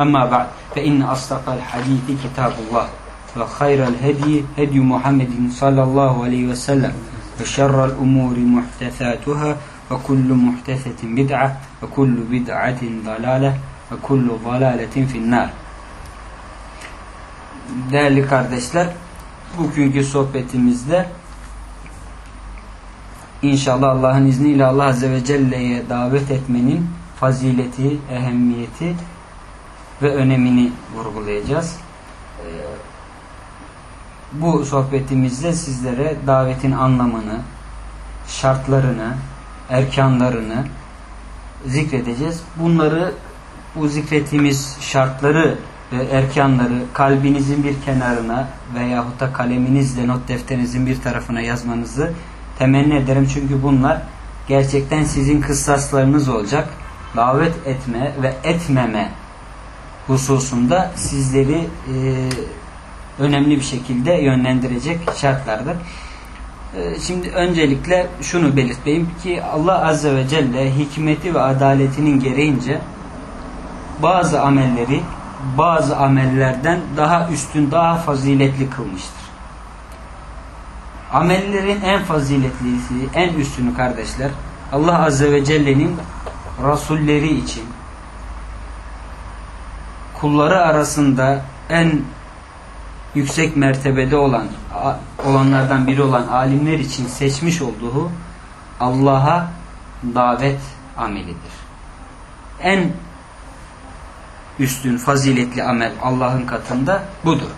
أما بعد فإن أصدق الحديث كتاب الله وخير الهدي هدي محمد صلى الله عليه وسلم وشر الأمور محدثاتها وكل محدثة بدعة وكل بدعة ضلالة وكل ضلالة في النار Değerli kardeşler, bugünkü sohbetimizde inşallah Allah'ın izniyle Allah Azze ve Celle'ye davet etmenin fazileti, ehemmiyeti ve önemini vurgulayacağız. Bu sohbetimizde sizlere davetin anlamını, şartlarını, erkanlarını zikredeceğiz. Bunları bu zikrettiğimiz şartları ve erkanları kalbinizin bir kenarına veyahut da kaleminizle not defterinizin bir tarafına yazmanızı temenni ederim. Çünkü bunlar gerçekten sizin kıssaslarınız olacak. Davet etme ve etmeme hususunda sizleri e, önemli bir şekilde yönlendirecek şartlardır. E, şimdi öncelikle şunu belirteyim ki Allah Azze ve Celle hikmeti ve adaletinin gereğince bazı amelleri bazı amellerden daha üstün, daha faziletli kılmıştır. Amellerin en faziletlisi, en üstünü kardeşler, Allah Azze ve Celle'nin Rasulleri için kulları arasında en yüksek mertebede olan olanlardan biri olan alimler için seçmiş olduğu Allah'a davet amelidir. En üstün, faziletli amel Allah'ın katında budur.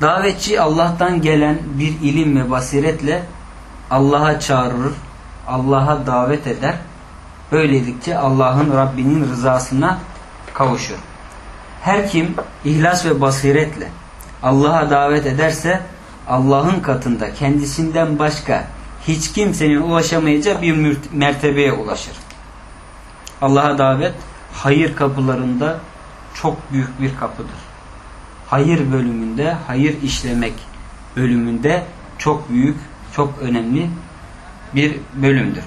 Davetçi Allah'tan gelen bir ilim ve basiretle Allah'a çağırır, Allah'a davet eder. Böylelikle Allah'ın Rabbinin rızasına kavuşur. Her kim ihlas ve basiretle Allah'a davet ederse Allah'ın katında kendisinden başka hiç kimsenin ulaşamayacağı bir mertebeye ulaşır. Allah'a davet hayır kapılarında çok büyük bir kapıdır. Hayır bölümünde, hayır işlemek bölümünde çok büyük, çok önemli bir bölümdür.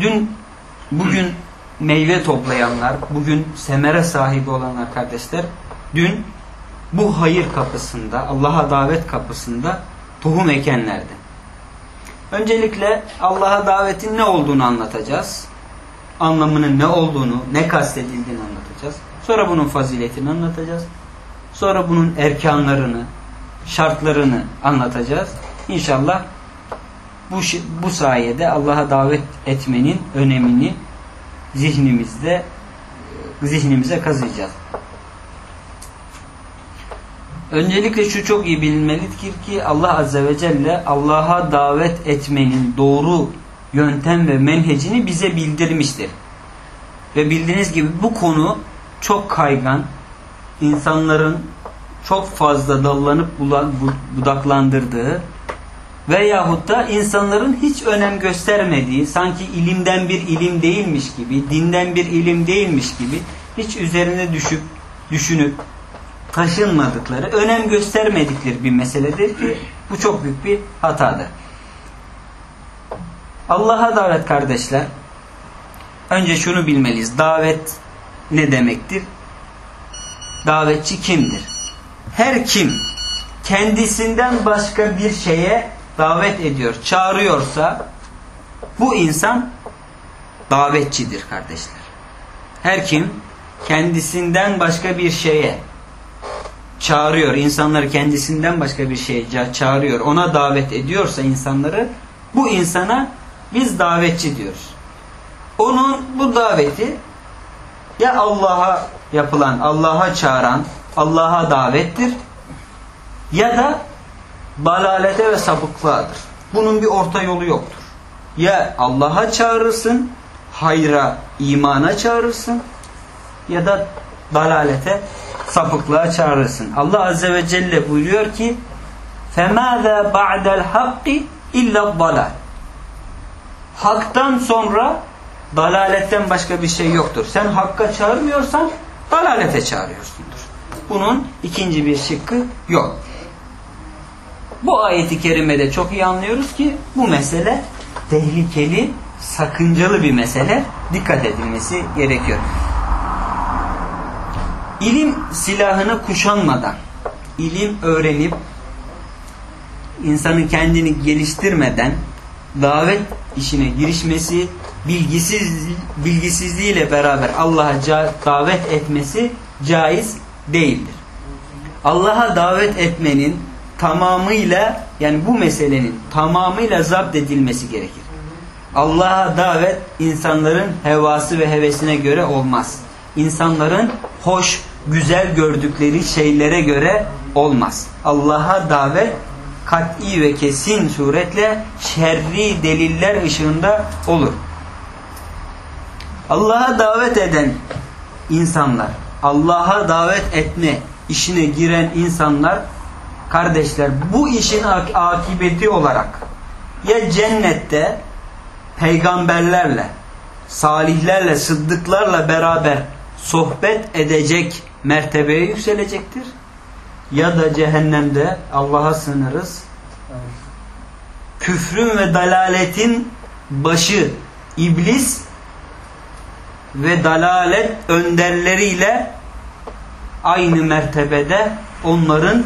Dün, bugün meyve toplayanlar, bugün semere sahibi olanlar kardeşler, dün bu hayır kapısında, Allah'a davet kapısında tohum ekenlerdi. Öncelikle Allah'a davetin ne olduğunu anlatacağız anlamının ne olduğunu, ne kastedildiğini anlatacağız. Sonra bunun faziletini anlatacağız. Sonra bunun erkanlarını, şartlarını anlatacağız. İnşallah bu, bu sayede Allah'a davet etmenin önemini zihnimizde zihnimize kazıyacağız. Öncelikle şu çok iyi bilinmelidir ki Allah Azze ve Celle Allah'a davet etmenin doğru yöntem ve menhecini bize bildirmiştir. Ve bildiğiniz gibi bu konu çok kaygan, insanların çok fazla dallanıp budaklandırdığı veyahut da insanların hiç önem göstermediği, sanki ilimden bir ilim değilmiş gibi, dinden bir ilim değilmiş gibi hiç üzerine düşüp, düşünüp taşınmadıkları, önem göstermedikleri bir meseledir ki bu çok büyük bir hatadır. Allah'a davet kardeşler. Önce şunu bilmeliyiz. Davet ne demektir? Davetçi kimdir? Her kim kendisinden başka bir şeye davet ediyor, çağırıyorsa bu insan davetçidir kardeşler. Her kim kendisinden başka bir şeye çağırıyor, insanları kendisinden başka bir şeye çağırıyor, ona davet ediyorsa insanları, bu insana biz davetçi diyoruz. Onun bu daveti ya Allah'a yapılan, Allah'a çağıran, Allah'a davettir ya da balalete ve sapıklığadır. Bunun bir orta yolu yoktur. Ya Allah'a çağırırsın, hayra, imana çağırırsın ya da dalalete, sapıklığa çağırırsın. Allah Azze ve Celle buyuruyor ki فَمَاذَا بَعْدَ الْحَقِّ اِلَّا الضَّلَالِ Hak'tan sonra dalaletten başka bir şey yoktur. Sen hakka çağırmıyorsan dalalete çağırıyorsundur. Bunun ikinci bir şıkkı yok. Bu ayeti kerimede çok iyi anlıyoruz ki bu mesele tehlikeli, sakıncalı bir mesele. Dikkat edilmesi gerekiyor. İlim silahını kuşanmadan, ilim öğrenip insanın kendini geliştirmeden davet işine girişmesi, bilgisiz bilgisizliğiyle beraber Allah'a davet etmesi caiz değildir. Allah'a davet etmenin tamamıyla yani bu meselenin tamamıyla zapt edilmesi gerekir. Allah'a davet insanların hevası ve hevesine göre olmaz. İnsanların hoş, güzel gördükleri şeylere göre olmaz. Allah'a davet kat'i ve kesin suretle şerri deliller ışığında olur. Allah'a davet eden insanlar, Allah'a davet etme işine giren insanlar kardeşler bu işin akibeti olarak ya cennette peygamberlerle, salihlerle, sıddıklarla beraber sohbet edecek mertebeye yükselecektir. Ya da cehennemde Allah'a sınırız. Küfrün ve dalaletin başı iblis ve dalalet önderleriyle aynı mertebede onların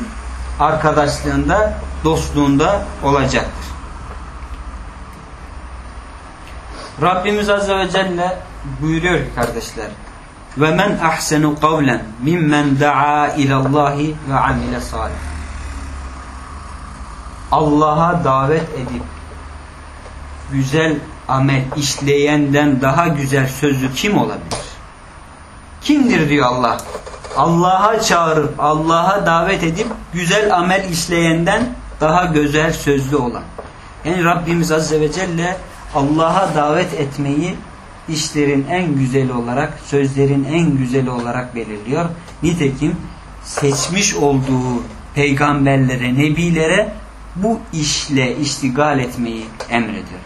arkadaşlığında, dostluğunda olacaktır. Rabbimiz Azze ve Celle buyuruyor ki kardeşler ve men ahsenu kavlen mimmen daa ilallahi ve amile salih Allah'a davet edip güzel amel işleyenden daha güzel sözlü kim olabilir? Kimdir diyor Allah. Allah'a çağırıp Allah'a davet edip güzel amel işleyenden daha güzel sözlü olan. Yani Rabbimiz Azze ve Celle Allah'a davet etmeyi işlerin en güzeli olarak, sözlerin en güzeli olarak belirliyor. Nitekim seçmiş olduğu peygamberlere, nebilere bu işle iştigal etmeyi emrediyor.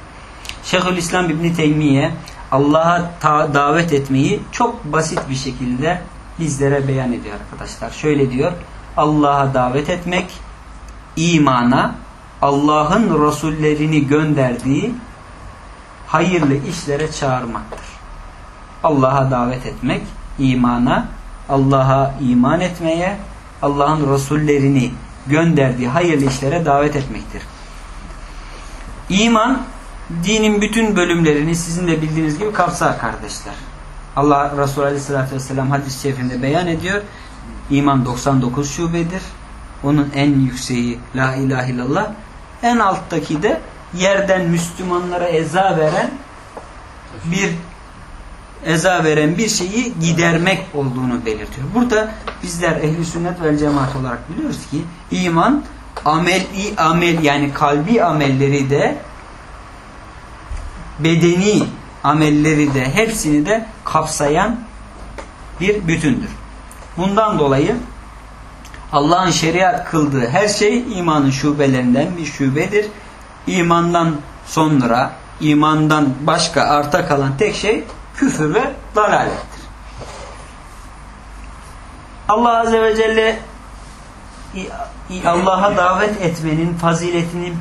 Şeyhülislam İbni Teymiye Allah'a davet etmeyi çok basit bir şekilde bizlere beyan ediyor arkadaşlar. Şöyle diyor. Allah'a davet etmek imana Allah'ın Resullerini gönderdiği hayırlı işlere çağırmaktır. Allah'a davet etmek imana, Allah'a iman etmeye, Allah'ın Resullerini gönderdiği hayırlı işlere davet etmektir. İman dinin bütün bölümlerini sizin de bildiğiniz gibi kapsar kardeşler. Allah Resulü Aleyhisselatü Vesselam hadis-i şerifinde beyan ediyor. İman 99 şubedir. Onun en yükseği La ilahe illallah. En alttaki de yerden Müslümanlara eza veren bir eza veren bir şeyi gidermek olduğunu belirtiyor. Burada bizler ehli sünnet vel cemaat olarak biliyoruz ki iman ameli amel yani kalbi amelleri de bedeni amelleri de hepsini de kapsayan bir bütündür. Bundan dolayı Allah'ın şeriat kıldığı her şey imanın şubelerinden bir şubedir. İmandan sonra imandan başka arta kalan tek şey küfür ve dalalettir. Allah Azze ve Celle Allah'a davet etmenin faziletini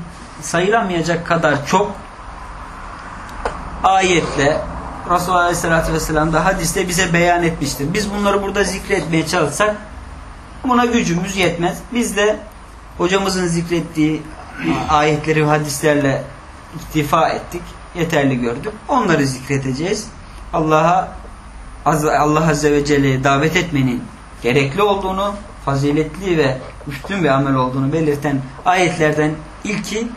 sayılamayacak kadar çok ayetle Resulullah Aleyhisselatü Vesselam da hadiste bize beyan etmiştir. Biz bunları burada zikretmeye çalışsak buna gücümüz yetmez. Biz de hocamızın zikrettiği ayetleri ve hadislerle iktifa ettik. Yeterli gördük. Onları zikredeceğiz. Allah'a Allah Azze ve Celle'ye davet etmenin gerekli olduğunu, faziletli ve üstün bir amel olduğunu belirten ayetlerden ilki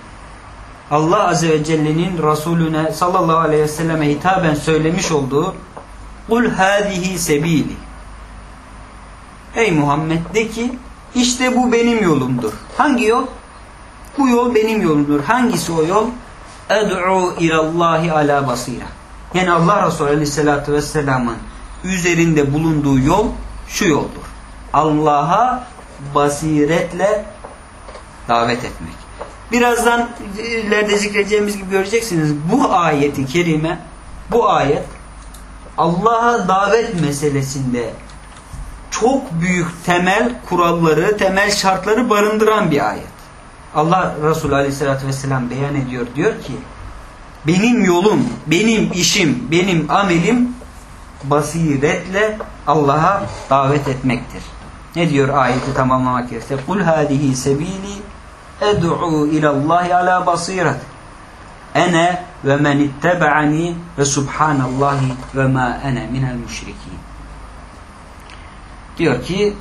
Allah Azze ve Celle'nin Resulüne sallallahu aleyhi ve selleme hitaben söylemiş olduğu Kul hâzihi sebili Ey Muhammed de ki işte bu benim yolumdur. Hangi yol? Bu yol benim yolumdur. Hangisi o yol? Ed'u ilallahi ala basira. Yani Allah Resulü aleyhissalatü vesselamın üzerinde bulunduğu yol şu yoldur. Allah'a basiretle davet etmek. Birazdan ileride zikredeceğimiz gibi göreceksiniz. Bu ayeti kerime, bu ayet Allah'a davet meselesinde çok büyük temel kuralları, temel şartları barındıran bir ayet. Allah Resulü Aleyhisselatü Vesselam beyan ediyor. Diyor ki benim yolum, benim işim, benim amelim basiretle Allah'a davet etmektir. Ne diyor ayeti tamamlamak gerekirse? Kul hadihi sebili ed'u ilallahi ala basiret. Ene ve men ittebe'ani ve subhanallahi ve ma ene minel müşrikin. Diyor ki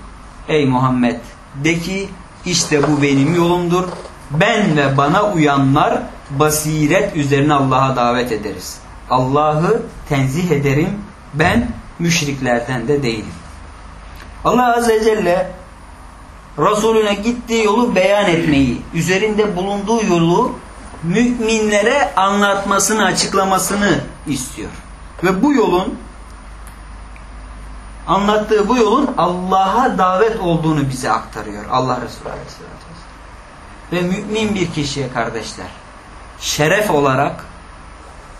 ey Muhammed de ki işte bu benim yolumdur. Ben ve bana uyanlar basiret üzerine Allah'a davet ederiz. Allah'ı tenzih ederim. Ben müşriklerden de değilim. Allah Azze ve Celle Resulüne gittiği yolu beyan etmeyi, üzerinde bulunduğu yolu müminlere anlatmasını, açıklamasını istiyor. Ve bu yolun anlattığı bu yolun Allah'a davet olduğunu bize aktarıyor Allah Resulü Aleyhisselatü Ve mümin bir kişiye kardeşler şeref olarak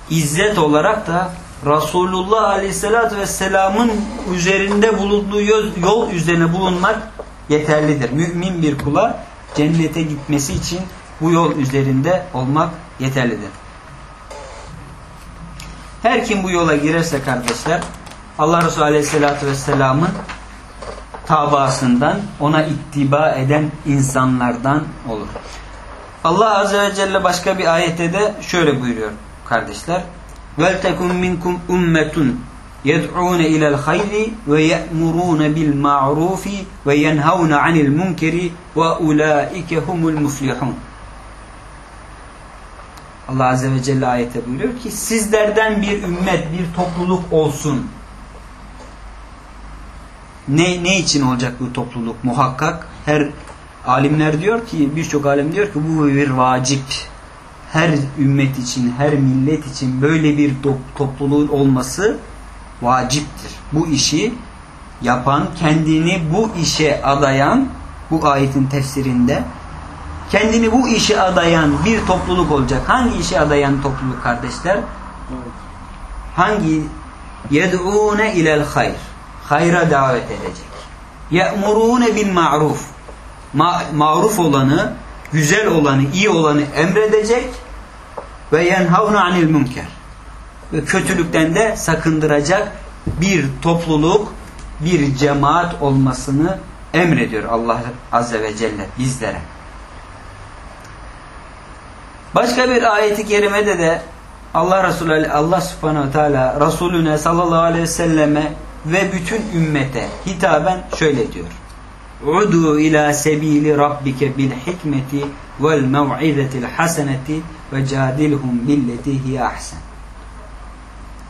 izzet olarak da Resulullah Aleyhisselatü Vesselam'ın üzerinde bulunduğu yol üzerine bulunmak yeterlidir. Mümin bir kula cennete gitmesi için bu yol üzerinde olmak yeterlidir. Her kim bu yola girerse kardeşler Allah Resulü Aleyhisselatü Vesselam'ın tabasından ona ittiba eden insanlardan olur. Allah Azze ve Celle başka bir ayette de şöyle buyuruyor kardeşler. وَلْتَكُمْ مِنْكُمْ اُمَّةٌ يَدْعُونَ اِلَى الْخَيْرِ وَيَأْمُرُونَ بِالْمَعْرُوفِ وَيَنْهَوْنَ عَنِ الْمُنْكَرِ وَاُولَٰئِكَ هُمُ الْمُفْلِحُونَ Allah Azze ve Celle ayette buyuruyor ki sizlerden bir ümmet, bir topluluk olsun. Ne, ne için olacak bu topluluk? Muhakkak her alimler diyor ki birçok alim diyor ki bu bir vacip. Her ümmet için, her millet için böyle bir topluluğun olması vaciptir. Bu işi yapan, kendini bu işe adayan, bu ayetin tefsirinde kendini bu işe adayan bir topluluk olacak. Hangi işe adayan topluluk kardeşler? Hangi? Yed'ûne ilel hayr. Hayra davet edecek. Ye'murûne bil ma'ruf. Ma maruf olanı, güzel olanı, iyi olanı emredecek ve yenhavne anil münker. Kötülükten de sakındıracak bir topluluk, bir cemaat olmasını emrediyor Allah Azze ve Celle bizlere. Başka bir ayeti kerimede de Allah Resulü Allah Subhanahu Teala Resulüne sallallahu aleyhi ve selleme ve bütün ümmete hitaben şöyle diyor. Udu ila sebili rabbike bil hikmeti vel mev'izetil haseneti ve cadilhum billeti hiye ahsen.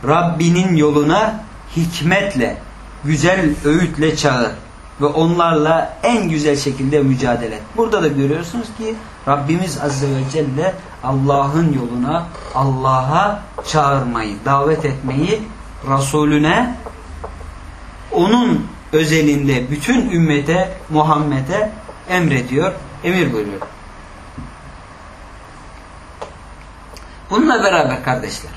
Rabbinin yoluna hikmetle, güzel öğütle çağır ve onlarla en güzel şekilde mücadele et. Burada da görüyorsunuz ki Rabbimiz Azze ve Celle Allah'ın yoluna, Allah'a çağırmayı, davet etmeyi Resulüne onun özelinde bütün ümmete, Muhammed'e emrediyor, emir buyuruyor. Bununla beraber kardeşler,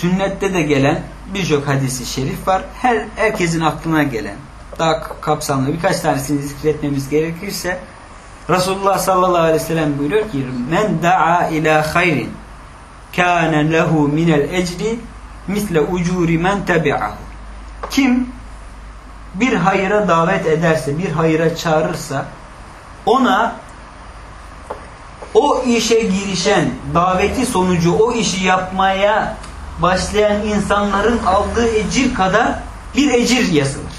sünnette de gelen birçok hadisi şerif var. Her herkesin aklına gelen, daha kapsamlı birkaç tanesini zikretmemiz gerekirse Resulullah sallallahu aleyhi ve sellem buyuruyor ki men da'a ila hayrin kâne lehu minel ecri misle ucuri men tebi'ahu kim bir hayıra davet ederse, bir hayıra çağırırsa ona o işe girişen, daveti sonucu o işi yapmaya başlayan insanların aldığı ecir kadar bir ecir yazılır.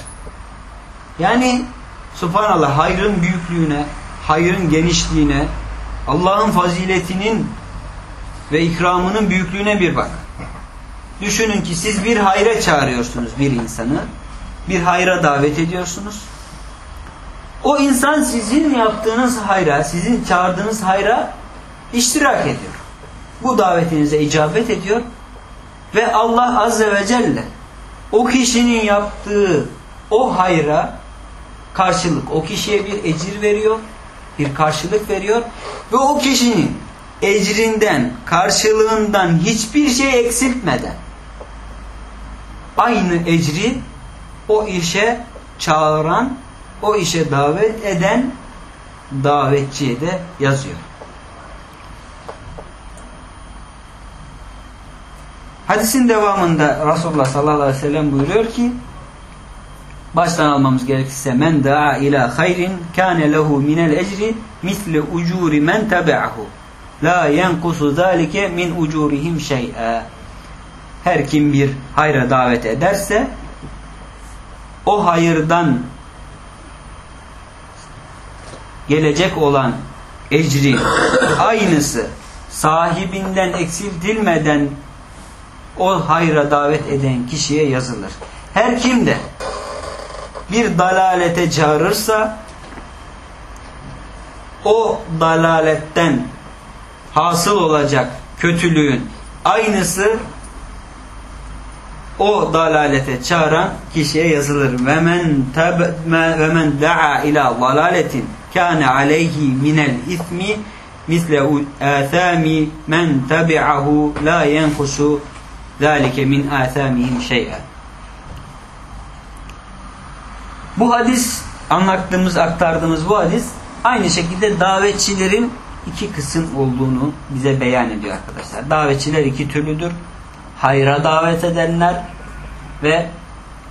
Yani subhanallah hayrın büyüklüğüne, hayrın genişliğine, Allah'ın faziletinin ve ikramının büyüklüğüne bir bak. Düşünün ki siz bir hayra çağırıyorsunuz bir insanı. Bir hayra davet ediyorsunuz. O insan sizin yaptığınız hayra, sizin çağırdığınız hayra iştirak ediyor. Bu davetinize icabet ediyor. Ve Allah Azze ve Celle o kişinin yaptığı o hayra karşılık, o kişiye bir ecir veriyor, bir karşılık veriyor ve o kişinin ecrinden, karşılığından hiçbir şey eksiltmeden aynı ecri o işe çağıran, o işe davet eden davetçiye de yazıyor. Hadisin devamında Resulullah sallallahu aleyhi ve sellem buyuruyor ki baştan almamız gerekirse men daa ila hayrin kâne lehu minel ecri misle ucuri men tabi'ahu la yenkusu zalike min ucurihim şey'e her kim bir hayra davet ederse o hayırdan gelecek olan ecri aynısı sahibinden eksiltilmeden o hayra davet eden kişiye yazılır. Her kim de bir dalalete çağırırsa o dalaletten hasıl olacak kötülüğün aynısı o dalalete çağıran kişiye yazılır. Ve men ve da'a ila dalaletin kana aleyhi minel ismi misle athami men tabi'ahu la yenkusu zalike min athamihim şey'e. Bu hadis anlattığımız, aktardığımız bu hadis aynı şekilde davetçilerin iki kısım olduğunu bize beyan ediyor arkadaşlar. Davetçiler iki türlüdür. Hayra davet edenler ve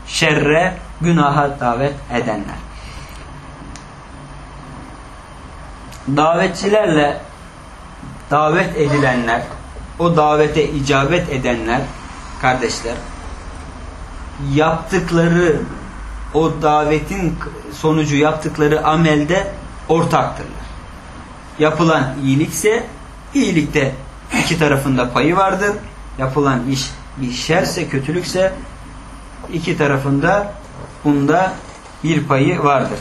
şerre, günaha davet edenler. Davetçilerle davet edilenler, o davete icabet edenler, kardeşler, yaptıkları o davetin sonucu yaptıkları amelde ortaktırlar. Yapılan iyilikse iyilikte iki tarafında payı vardır. Yapılan iş bir şerse, kötülükse iki tarafında bunda bir payı vardır.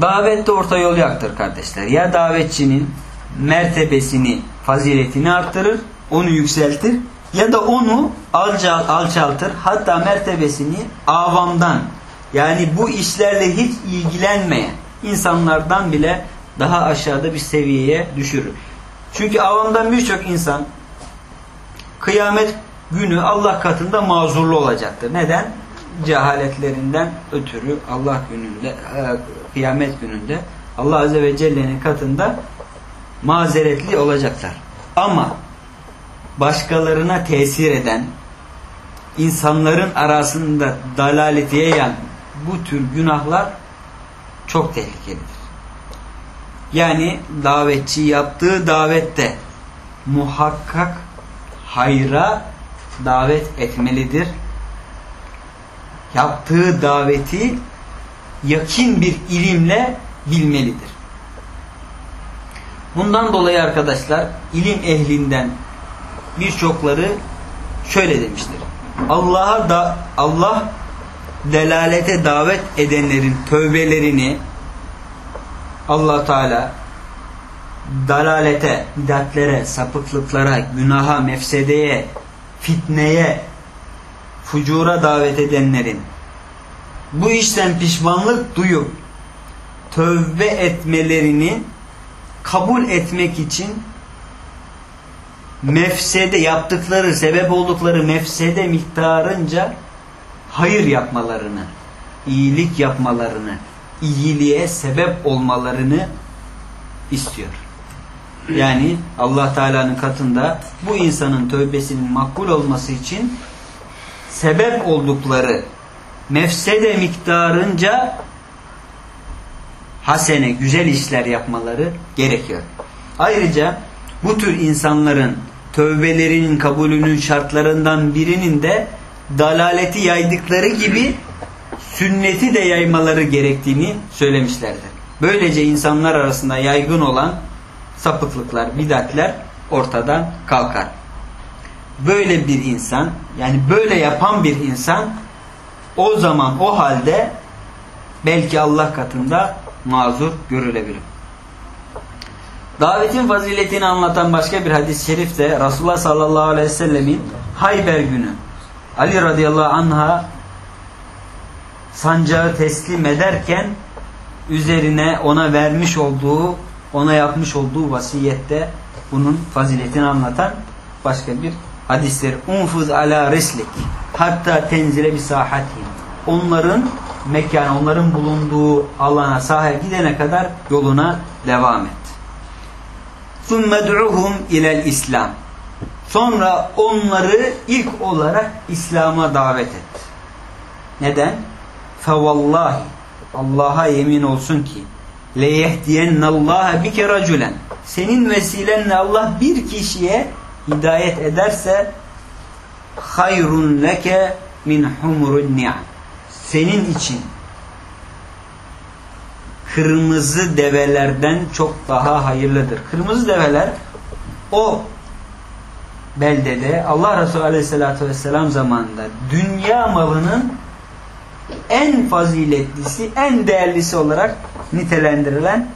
Davette orta yol yaktır kardeşler. Ya davetçinin mertebesini, faziletini arttırır, onu yükseltir ya da onu alçal, alçaltır hatta mertebesini avamdan yani bu işlerle hiç ilgilenmeyen insanlardan bile daha aşağıda bir seviyeye düşürür. Çünkü avamdan birçok insan kıyamet günü Allah katında mazurlu olacaktır. Neden? Cehaletlerinden ötürü Allah gününde, e, kıyamet gününde Allah Azze ve Celle'nin katında mazeretli olacaklar. Ama başkalarına tesir eden, insanların arasında dalaleti yayan bu tür günahlar çok tehlikelidir. Yani davetçi yaptığı davette muhakkak hayra davet etmelidir. Yaptığı daveti yakin bir ilimle bilmelidir. Bundan dolayı arkadaşlar ilim ehlinden birçokları şöyle demiştir. Allah'a da Allah delalete davet edenlerin tövbelerini Allah Teala dalalete, bidatlere, sapıklıklara, günaha, mefsedeye, fitneye, fucura davet edenlerin bu işten pişmanlık duyup tövbe etmelerini kabul etmek için mefsede yaptıkları, sebep oldukları mefsede miktarınca hayır yapmalarını, iyilik yapmalarını, iyiliğe sebep olmalarını istiyor. Yani Allah Teala'nın katında bu insanın tövbesinin makbul olması için sebep oldukları mefsede miktarınca hasene, güzel işler yapmaları gerekiyor. Ayrıca bu tür insanların tövbelerinin kabulünün şartlarından birinin de dalaleti yaydıkları gibi sünneti de yaymaları gerektiğini söylemişlerdir. Böylece insanlar arasında yaygın olan sapıklıklar, bidatler ortadan kalkar. Böyle bir insan, yani böyle yapan bir insan o zaman o halde belki Allah katında mazur görülebilir. Davetin faziletini anlatan başka bir hadis-i şerif de Resulullah sallallahu aleyhi ve sellemin Hayber günü Ali radıyallahu anh'a sancağı teslim ederken üzerine ona vermiş olduğu, ona yapmış olduğu vasiyette bunun faziletini anlatan başka bir hadisler. Unfuz ala rislik hatta tenzile bir sahatin. Onların mekan, onların bulunduğu alana, sahaya gidene kadar yoluna devam et. ثُمَّ دُعُهُمْ اِلَى İslam. Sonra onları ilk olarak İslam'a davet et. Neden? فَوَاللّٰهِ Allah'a yemin olsun ki لَيَهْدِيَنَّ اللّٰهَ بِكَ رَجُلًا Senin vesilenle Allah bir kişiye hidayet ederse hayrun leke min humurun ni'am. Senin için kırmızı develerden çok daha hayırlıdır. Kırmızı develer o beldede Allah Resulü Aleyhisselatü Vesselam zamanında dünya malının en faziletlisi, en değerlisi olarak nitelendirilen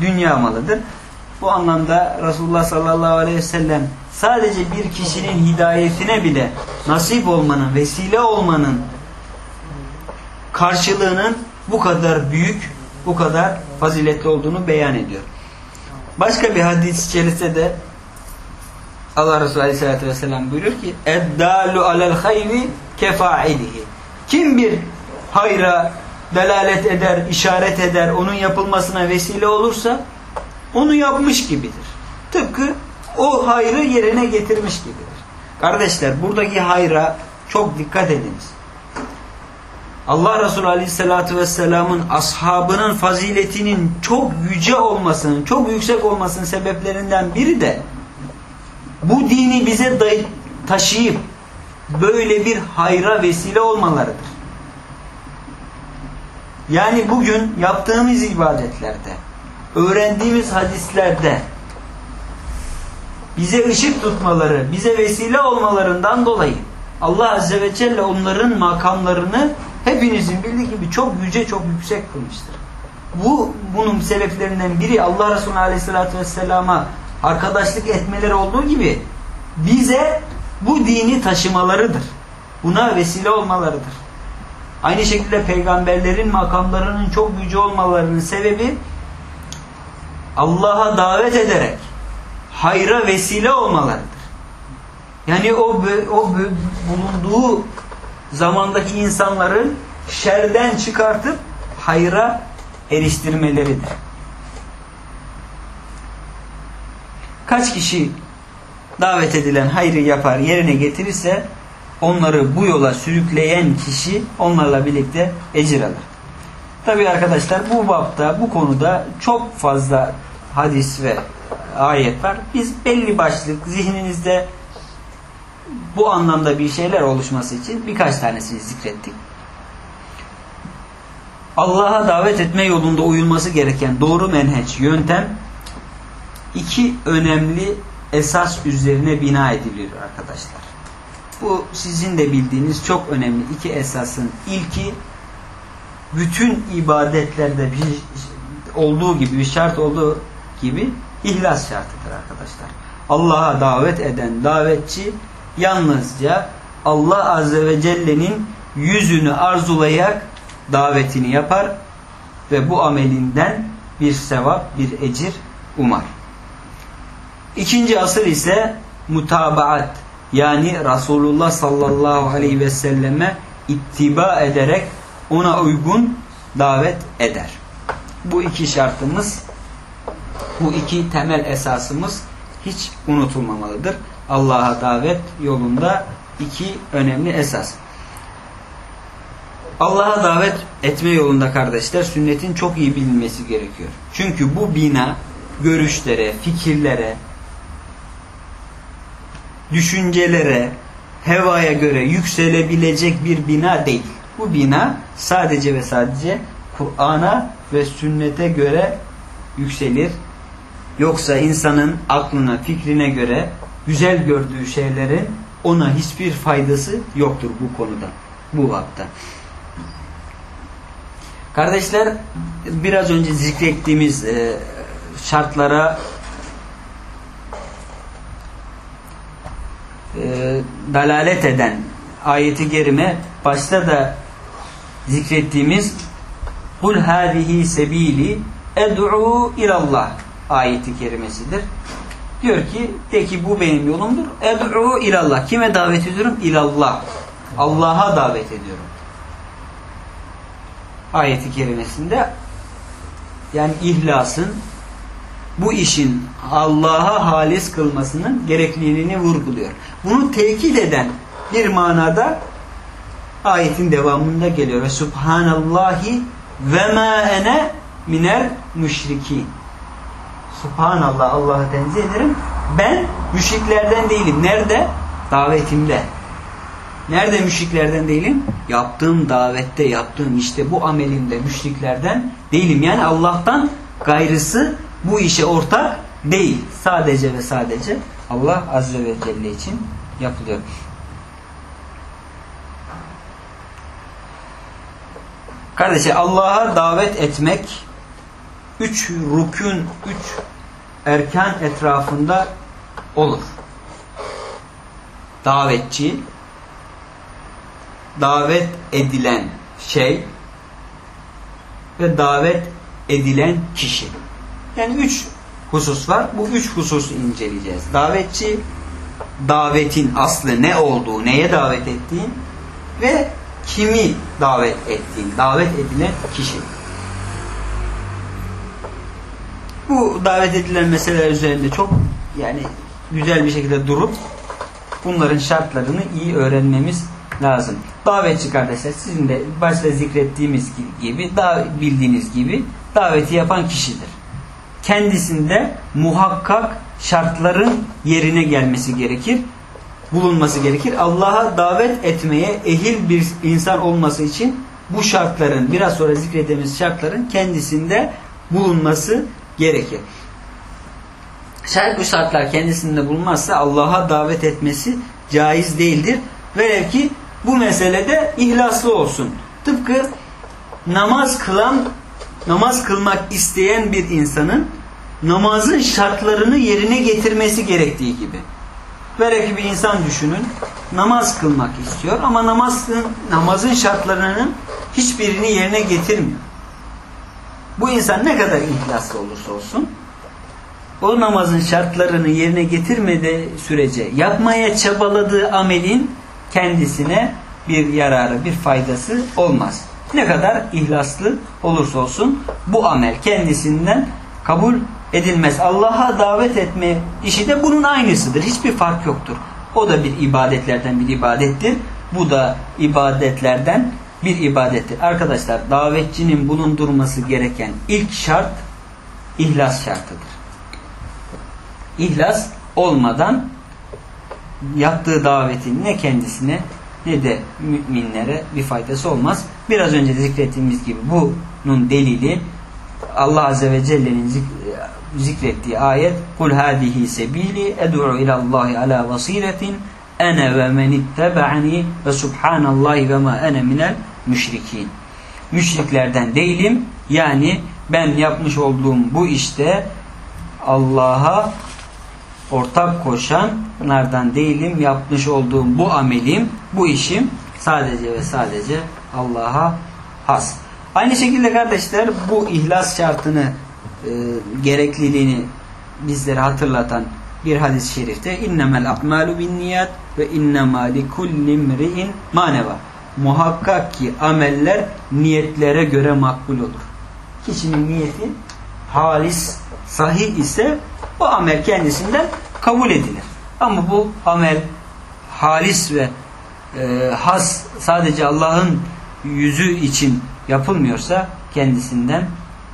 dünya malıdır. Bu anlamda Resulullah sallallahu aleyhi ve sellem sadece bir kişinin hidayetine bile nasip olmanın, vesile olmanın karşılığının bu kadar büyük, bu kadar faziletli olduğunu beyan ediyor. Başka bir hadis içerisinde de Allah Resulü Aleyhisselatü Vesselam buyuruyor ki اَدَّالُ عَلَى الْخَيْرِ كَفَاعِلِهِ Kim bir hayra delalet eder, işaret eder, onun yapılmasına vesile olursa onu yapmış gibidir. Tıpkı o hayrı yerine getirmiş gibidir. Kardeşler buradaki hayra çok dikkat ediniz. Allah Resulü Aleyhisselatü Vesselam'ın ashabının faziletinin çok yüce olmasının, çok yüksek olmasının sebeplerinden biri de bu dini bize taşıyıp böyle bir hayra vesile olmalarıdır. Yani bugün yaptığımız ibadetlerde, öğrendiğimiz hadislerde bize ışık tutmaları, bize vesile olmalarından dolayı Allah Azze ve Celle onların makamlarını hepinizin bildiği gibi çok yüce, çok yüksek kılmıştır. Bu bunun sebeplerinden biri Allah Resulü Aleyhisselatü Vesselam'a arkadaşlık etmeleri olduğu gibi bize bu dini taşımalarıdır. Buna vesile olmalarıdır. Aynı şekilde peygamberlerin makamlarının çok yüce olmalarının sebebi Allah'a davet ederek hayra vesile olmalarıdır. Yani o, o bulunduğu zamandaki insanların şerden çıkartıp hayra eriştirmeleridir. Kaç kişi davet edilen hayrı yapar, yerine getirirse onları bu yola sürükleyen kişi onlarla birlikte ecir alır. Tabi arkadaşlar bu bapta, bu konuda çok fazla hadis ve ayet var. Biz belli başlık zihninizde bu anlamda bir şeyler oluşması için birkaç tanesini zikrettik. Allah'a davet etme yolunda uyulması gereken doğru menheç, yöntem iki önemli esas üzerine bina edilir arkadaşlar. Bu sizin de bildiğiniz çok önemli iki esasın ilki bütün ibadetlerde bir olduğu gibi bir şart olduğu gibi ihlas şartıdır arkadaşlar. Allah'a davet eden davetçi yalnızca Allah Azze ve Celle'nin yüzünü arzulayarak davetini yapar ve bu amelinden bir sevap, bir ecir umar. İkinci asır ise mutabaat yani Resulullah sallallahu aleyhi ve selleme ittiba ederek ona uygun davet eder. Bu iki şartımız, bu iki temel esasımız hiç unutulmamalıdır. Allah'a davet yolunda iki önemli esas. Allah'a davet etme yolunda kardeşler sünnetin çok iyi bilinmesi gerekiyor. Çünkü bu bina görüşlere, fikirlere, düşüncelere, hevaya göre yükselebilecek bir bina değil. Bu bina sadece ve sadece Kur'an'a ve sünnete göre yükselir. Yoksa insanın aklına, fikrine göre güzel gördüğü şeylerin ona hiçbir faydası yoktur bu konuda, bu vakta. Kardeşler biraz önce zikrettiğimiz e, şartlara e, dalalet eden ayeti kerime başta da zikrettiğimiz Kul hâzihi sebîli ed'u ilallah ayeti kerimesidir. Diyor ki de ki bu benim yolumdur. Ed'u ilallah. Kime davet ediyorum? İlallah. Allah'a davet ediyorum. Ayeti kerimesinde yani ihlasın bu işin Allah'a halis kılmasının gerekliliğini vurguluyor. Bunu tekit eden bir manada ayetin devamında geliyor. Ve subhanallahi ve ma ene minel müşrikin. Subhanallah Allah'ı tenzih ederim. Ben müşriklerden değilim. Nerede? Davetimde. Nerede müşriklerden değilim? Yaptığım davette, yaptığım işte bu amelimde müşriklerden değilim. Yani Allah'tan gayrısı bu işe ortak değil. Sadece ve sadece Allah Azze ve Celle için yapılıyor. Kardeşe Allah'a davet etmek üç rükün, üç erken etrafında olur. Davetçi, davet edilen şey ve davet edilen kişi. Yani üç husus var. Bu üç hususu inceleyeceğiz. Davetçi, davetin aslı ne olduğu, neye davet ettiğin ve kimi davet ettiğin, davet edilen kişi. Bu davet edilen meseleler üzerinde çok yani güzel bir şekilde durup bunların şartlarını iyi öğrenmemiz lazım. Davetçi kardeşler sizin de başta zikrettiğimiz gibi, daha bildiğiniz gibi daveti yapan kişidir. Kendisinde muhakkak şartların yerine gelmesi gerekir bulunması gerekir. Allah'a davet etmeye ehil bir insan olması için bu şartların biraz sonra zikrettiğimiz şartların kendisinde bulunması gerekir. Şayet bu şartlar kendisinde bulunmazsa Allah'a davet etmesi caiz değildir. Velev ki bu meselede ihlaslı olsun. Tıpkı namaz kılan, namaz kılmak isteyen bir insanın namazın şartlarını yerine getirmesi gerektiği gibi. Böyle ki bir insan düşünün. Namaz kılmak istiyor ama namazın, namazın şartlarının hiçbirini yerine getirmiyor. Bu insan ne kadar ihlaslı olursa olsun o namazın şartlarını yerine getirmediği sürece yapmaya çabaladığı amelin kendisine bir yararı, bir faydası olmaz. Ne kadar ihlaslı olursa olsun bu amel kendisinden kabul edilmez. Allah'a davet etme işi de bunun aynısıdır. Hiçbir fark yoktur. O da bir ibadetlerden bir ibadettir. Bu da ibadetlerden bir ibadettir. Arkadaşlar davetçinin bulundurması gereken ilk şart ihlas şartıdır. İhlas olmadan yaptığı davetin ne kendisine ne de müminlere bir faydası olmaz. Biraz önce zikrettiğimiz gibi bunun delili Allah Azze ve Celle'nin zikrettiği ayet kul hadihi sebili ed'u ilallahi ala vasiretin ene ve men ittaba'ani ve subhanallahi ve ma ene minel müşrikin. Müşriklerden değilim. Yani ben yapmış olduğum bu işte Allah'a ortak koşanlardan değilim. Yapmış olduğum bu amelim, bu işim sadece ve sadece Allah'a has. Aynı şekilde kardeşler bu ihlas şartını e, gerekliliğini bizlere hatırlatan bir hadis-i şerifte innemel a'malu bin niyat ve innema li kulli mri'in maneva. Muhakkak ki ameller niyetlere göre makbul olur. Kişinin niyeti halis, sahih ise o amel kendisinden kabul edilir. Ama bu amel halis ve e, has sadece Allah'ın yüzü için yapılmıyorsa kendisinden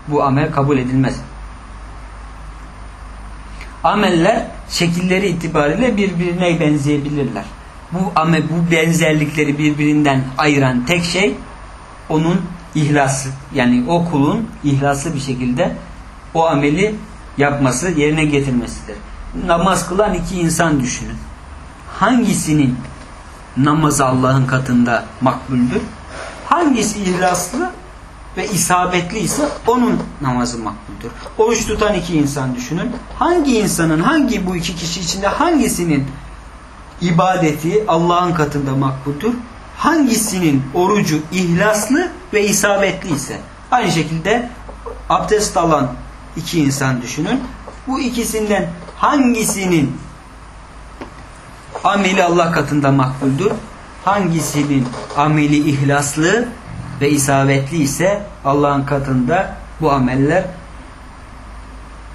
bu amel kabul edilmez. Ameller şekilleri itibariyle birbirine benzeyebilirler. Bu ama bu benzerlikleri birbirinden ayıran tek şey onun ihlası. Yani o kulun ihlaslı bir şekilde o ameli yapması, yerine getirmesidir. Namaz kılan iki insan düşünün. Hangisinin namazı Allah'ın katında makbuldür? Hangisi ihlaslı ve isabetli ise onun namazı makbuldür. Oruç tutan iki insan düşünün. Hangi insanın, hangi bu iki kişi içinde hangisinin ibadeti Allah'ın katında makbuldür? Hangisinin orucu ihlaslı ve isabetli ise? Aynı şekilde abdest alan iki insan düşünün. Bu ikisinden hangisinin ameli Allah katında makbuldür? Hangisinin ameli ihlaslı ve isabetli ise Allah'ın katında bu ameller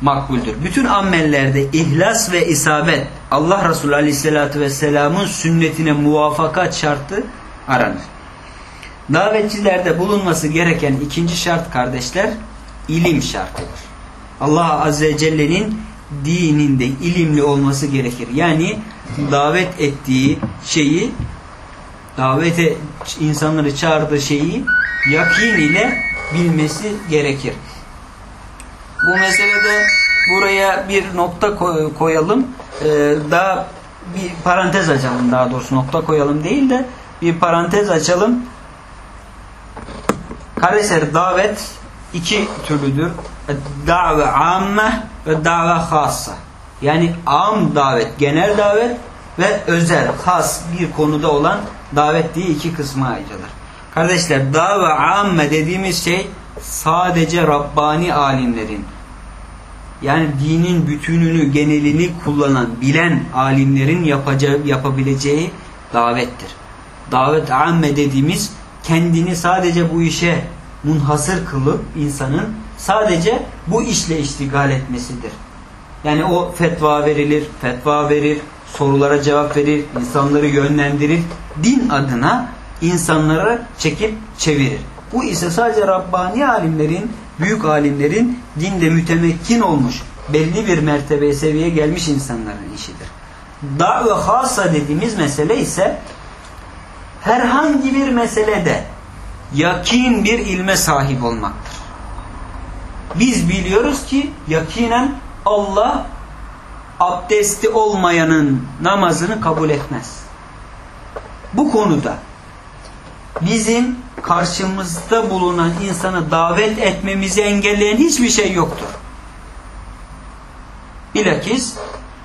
makbuldür. Bütün amellerde ihlas ve isabet Allah Resulü Aleyhisselatü Vesselam'ın sünnetine muvafakat şartı aranır. Davetçilerde bulunması gereken ikinci şart kardeşler ilim şartıdır. Allah Azze Celle'nin dininde ilimli olması gerekir. Yani davet ettiği şeyi davete insanları çağırdığı şeyi yakin ile bilmesi gerekir. Bu meselede buraya bir nokta koyalım. Ee, daha bir parantez açalım daha doğrusu nokta koyalım değil de bir parantez açalım. Kardeşler davet iki türlüdür. Da've amme ve da've hassa. Yani am davet, genel davet ve özel, has bir konuda olan davet diye iki kısma ayrılır. Kardeşler da've amme dediğimiz şey sadece Rabbani alimlerin yani dinin bütününü, genelini kullanan, bilen alimlerin yapacağı, yapabileceği davettir. Davet amme dediğimiz kendini sadece bu işe munhasır kılıp insanın sadece bu işle iştigal etmesidir. Yani o fetva verilir, fetva verir, sorulara cevap verir, insanları yönlendirir. Din adına insanları çekip çevirir. Bu ise sadece Rabbani alimlerin, büyük alimlerin dinde mütemekkin olmuş, belli bir mertebeye, seviyeye gelmiş insanların işidir. Da've hasa dediğimiz mesele ise herhangi bir meselede yakin bir ilme sahip olmaktır. Biz biliyoruz ki yakinen Allah abdesti olmayanın namazını kabul etmez. Bu konuda bizim karşımızda bulunan insanı davet etmemizi engelleyen hiçbir şey yoktur. Bilakis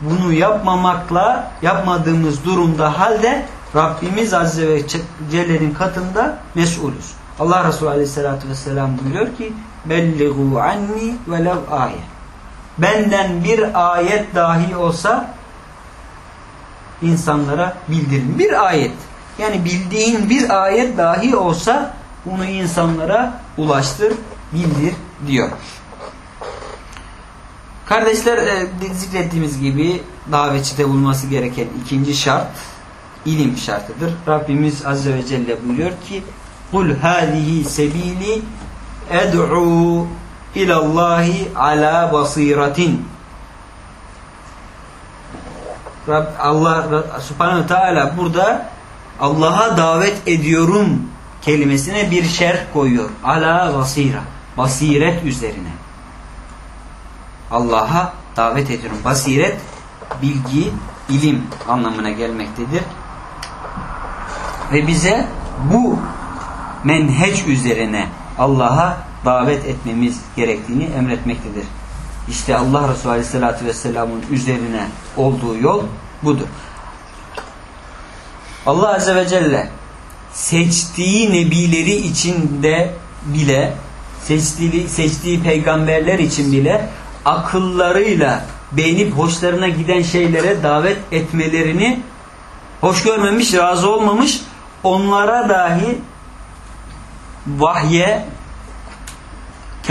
bunu yapmamakla yapmadığımız durumda halde Rabbimiz Azze ve Celle'nin katında mesulüz. Allah Resulü Aleyhisselatü Vesselam buyuruyor ki belligu anni velev ayet. Benden bir ayet dahi olsa insanlara bildirin. Bir ayet. Yani bildiğin bir ayet dahi olsa bunu insanlara ulaştır, bildir diyor. Kardeşler e, zikrettiğimiz gibi davetçide bulması gereken ikinci şart ilim şartıdır. Rabbimiz Azze ve Celle buyuruyor ki Kul hâzihi sebîli ed'u ilallahi ala basiratin Rab, Allah Subhanahu Teala burada Allah'a davet ediyorum kelimesine bir şerh koyuyor. Ala basira. Basiret üzerine. Allah'a davet ediyorum. Basiret bilgi, ilim anlamına gelmektedir. Ve bize bu menheç üzerine Allah'a davet etmemiz gerektiğini emretmektedir. İşte Allah Resulü Aleyhisselatü Vesselam'ın üzerine olduğu yol budur. Allah Azze ve Celle seçtiği nebileri içinde bile seçtiği, seçtiği peygamberler için bile akıllarıyla beğenip hoşlarına giden şeylere davet etmelerini hoş görmemiş, razı olmamış onlara dahi vahye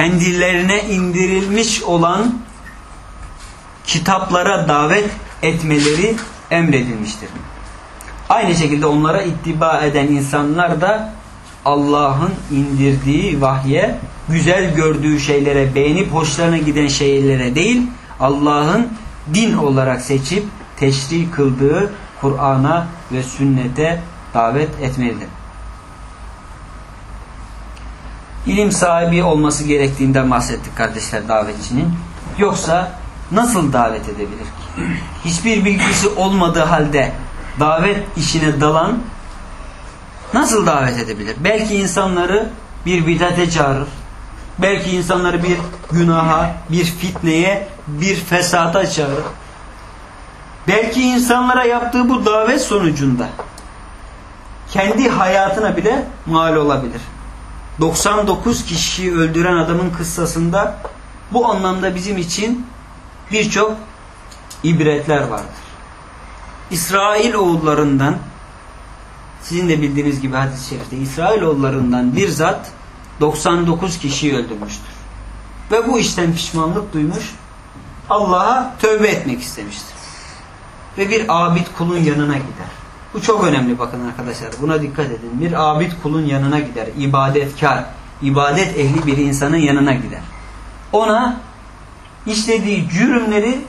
kendilerine indirilmiş olan kitaplara davet etmeleri emredilmiştir. Aynı şekilde onlara ittiba eden insanlar da Allah'ın indirdiği vahye, güzel gördüğü şeylere, beğenip hoşlarına giden şeylere değil, Allah'ın din olarak seçip teşri kıldığı Kur'an'a ve sünnete davet etmelidir. İlim sahibi olması gerektiğinden bahsettik kardeşler davetçinin. Yoksa nasıl davet edebilir ki? Hiçbir bilgisi olmadığı halde davet işine dalan nasıl davet edebilir? Belki insanları bir bidate çağırır. Belki insanları bir günaha, bir fitneye, bir fesata çağırır. Belki insanlara yaptığı bu davet sonucunda kendi hayatına bile mal olabilir. 99 kişiyi öldüren adamın kıssasında bu anlamda bizim için birçok ibretler vardır. İsrail oğullarından sizin de bildiğiniz gibi hadis-i şerifte İsrail oğullarından bir zat 99 kişiyi öldürmüştür. Ve bu işten pişmanlık duymuş Allah'a tövbe etmek istemiştir. Ve bir abid kulun yanına gider. Bu çok önemli bakın arkadaşlar. Buna dikkat edin. Bir abid kulun yanına gider. İbadetkar, ibadet ehli bir insanın yanına gider. Ona işlediği cürümleri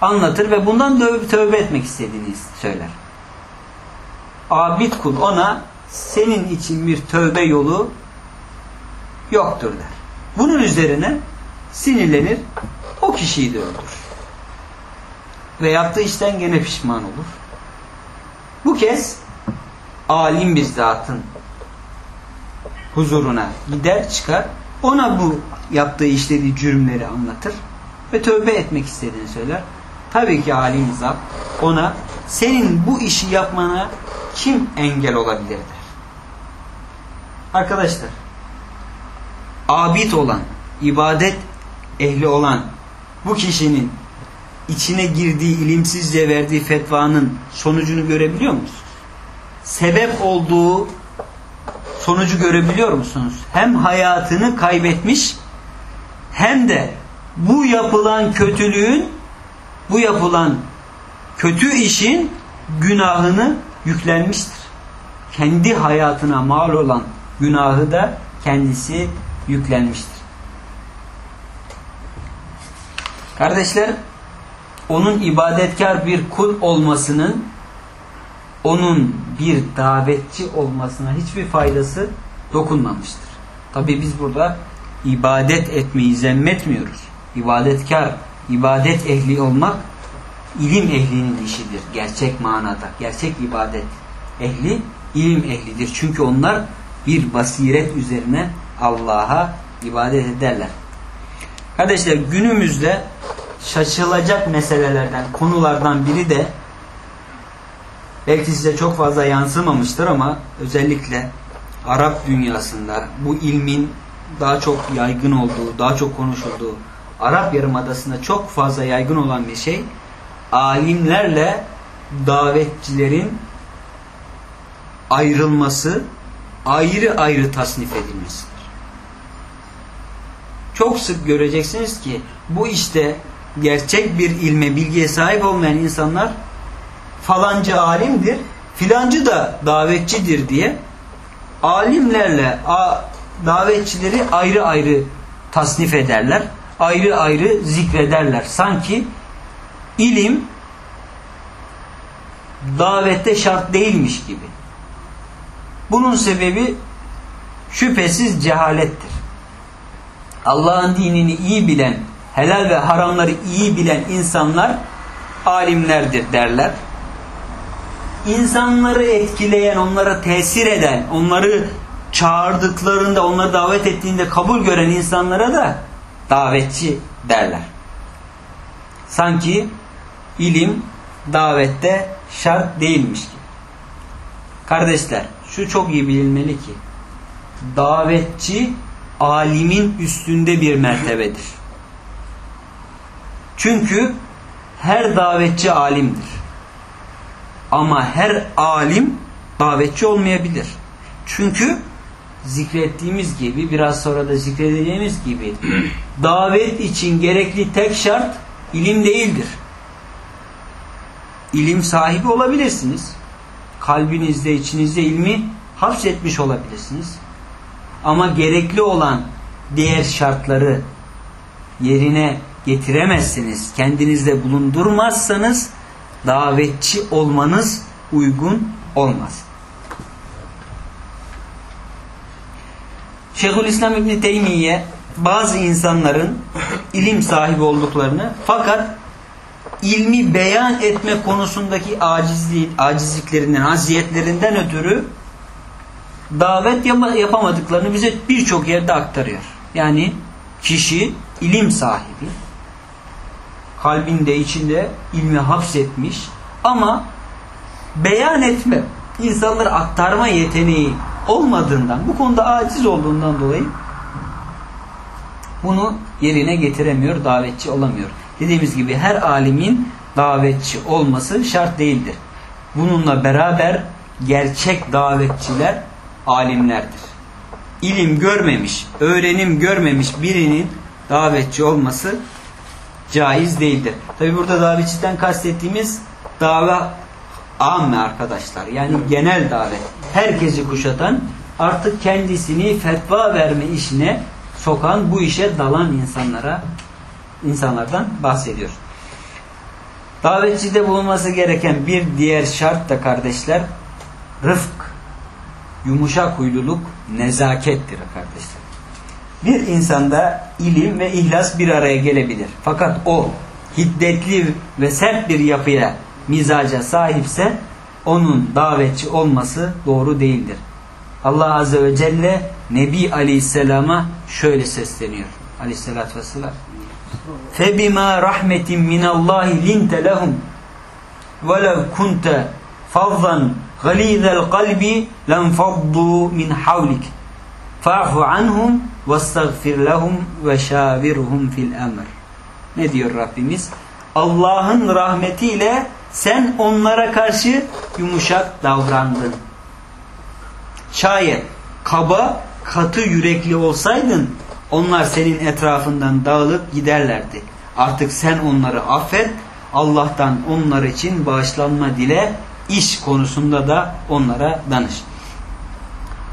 anlatır ve bundan tövbe etmek istediğini söyler. Abid kul ona senin için bir tövbe yolu yoktur der. Bunun üzerine sinirlenir, o kişiyi de öldürür. Ve yaptığı işten gene pişman olur. Bu kez alim bir zatın huzuruna gider çıkar. Ona bu yaptığı işlediği cürümleri anlatır ve tövbe etmek istediğini söyler. Tabii ki alim zat ona senin bu işi yapmana kim engel olabilir der. Arkadaşlar abid olan, ibadet ehli olan bu kişinin içine girdiği ilimsizce verdiği fetvanın sonucunu görebiliyor musunuz? Sebep olduğu sonucu görebiliyor musunuz? Hem hayatını kaybetmiş hem de bu yapılan kötülüğün bu yapılan kötü işin günahını yüklenmiştir. Kendi hayatına mal olan günahı da kendisi yüklenmiştir. Kardeşler onun ibadetkar bir kul olmasının onun bir davetçi olmasına hiçbir faydası dokunmamıştır. Tabi biz burada ibadet etmeyi zemmetmiyoruz. İbadetkar, ibadet ehli olmak ilim ehlinin işidir. Gerçek manada. Gerçek ibadet ehli ilim ehlidir. Çünkü onlar bir basiret üzerine Allah'a ibadet ederler. Kardeşler günümüzde şaşılacak meselelerden, konulardan biri de belki size çok fazla yansımamıştır ama özellikle Arap dünyasında bu ilmin daha çok yaygın olduğu, daha çok konuşulduğu Arap Yarımadası'nda çok fazla yaygın olan bir şey alimlerle davetçilerin ayrılması, ayrı ayrı tasnif edilmesidir. Çok sık göreceksiniz ki bu işte gerçek bir ilme, bilgiye sahip olmayan insanlar falancı alimdir, filancı da davetçidir diye alimlerle davetçileri ayrı ayrı tasnif ederler. Ayrı ayrı zikrederler. Sanki ilim davette şart değilmiş gibi. Bunun sebebi şüphesiz cehalettir. Allah'ın dinini iyi bilen helal ve haramları iyi bilen insanlar alimlerdir derler. İnsanları etkileyen, onlara tesir eden, onları çağırdıklarında, onları davet ettiğinde kabul gören insanlara da davetçi derler. Sanki ilim davette şart değilmiş gibi. Kardeşler, şu çok iyi bilinmeli ki davetçi alimin üstünde bir mertebedir. Çünkü her davetçi alimdir. Ama her alim davetçi olmayabilir. Çünkü zikrettiğimiz gibi biraz sonra da zikredeceğimiz gibi davet için gerekli tek şart ilim değildir. İlim sahibi olabilirsiniz. Kalbinizde, içinizde ilmi hapsetmiş olabilirsiniz. Ama gerekli olan diğer şartları yerine getiremezsiniz. Kendinizde bulundurmazsanız davetçi olmanız uygun olmaz. Şeyhülislam İbni Teymiye bazı insanların ilim sahibi olduklarını fakat ilmi beyan etme konusundaki acizliği, acizliklerinden, aziyetlerinden ötürü davet yapamadıklarını bize birçok yerde aktarıyor. Yani kişi ilim sahibi, kalbinde içinde ilmi hapsetmiş ama beyan etme, insanlara aktarma yeteneği olmadığından, bu konuda aciz olduğundan dolayı bunu yerine getiremiyor, davetçi olamıyor. Dediğimiz gibi her alimin davetçi olması şart değildir. Bununla beraber gerçek davetçiler alimlerdir. İlim görmemiş, öğrenim görmemiş birinin davetçi olması caiz değildir. Tabi burada davetçiden kastettiğimiz dava amme arkadaşlar. Yani genel davet. Herkesi kuşatan artık kendisini fetva verme işine sokan, bu işe dalan insanlara insanlardan bahsediyor. Davetçide bulunması gereken bir diğer şart da kardeşler rıfk, yumuşak huyluluk, nezakettir kardeşler. Bir insanda ilim ve ihlas bir araya gelebilir. Fakat o hiddetli ve sert bir yapıya, mizaca sahipse onun davetçi olması doğru değildir. Allah Azze ve Celle Nebi Aleyhisselam'a şöyle sesleniyor. Aleyhisselatü Vesselam. فَبِمَا رَحْمَةٍ مِنَ اللّٰهِ لِنْتَ لَهُمْ وَلَوْ كُنْتَ فَضًّا غَلِيظَ الْقَلْبِ لَنْفَضُّوا مِنْ حَوْلِكَ فَاعْفُ عَنْهُمْ وَاسْتَغْفِرْ لَهُمْ وَشَاوِرْهُمْ فِي الْأَمْرِ Ne diyor Rabbimiz? Allah'ın rahmetiyle sen onlara karşı yumuşak davrandın. Şayet kaba, katı yürekli olsaydın onlar senin etrafından dağılıp giderlerdi. Artık sen onları affet, Allah'tan onlar için bağışlanma dile, iş konusunda da onlara danış.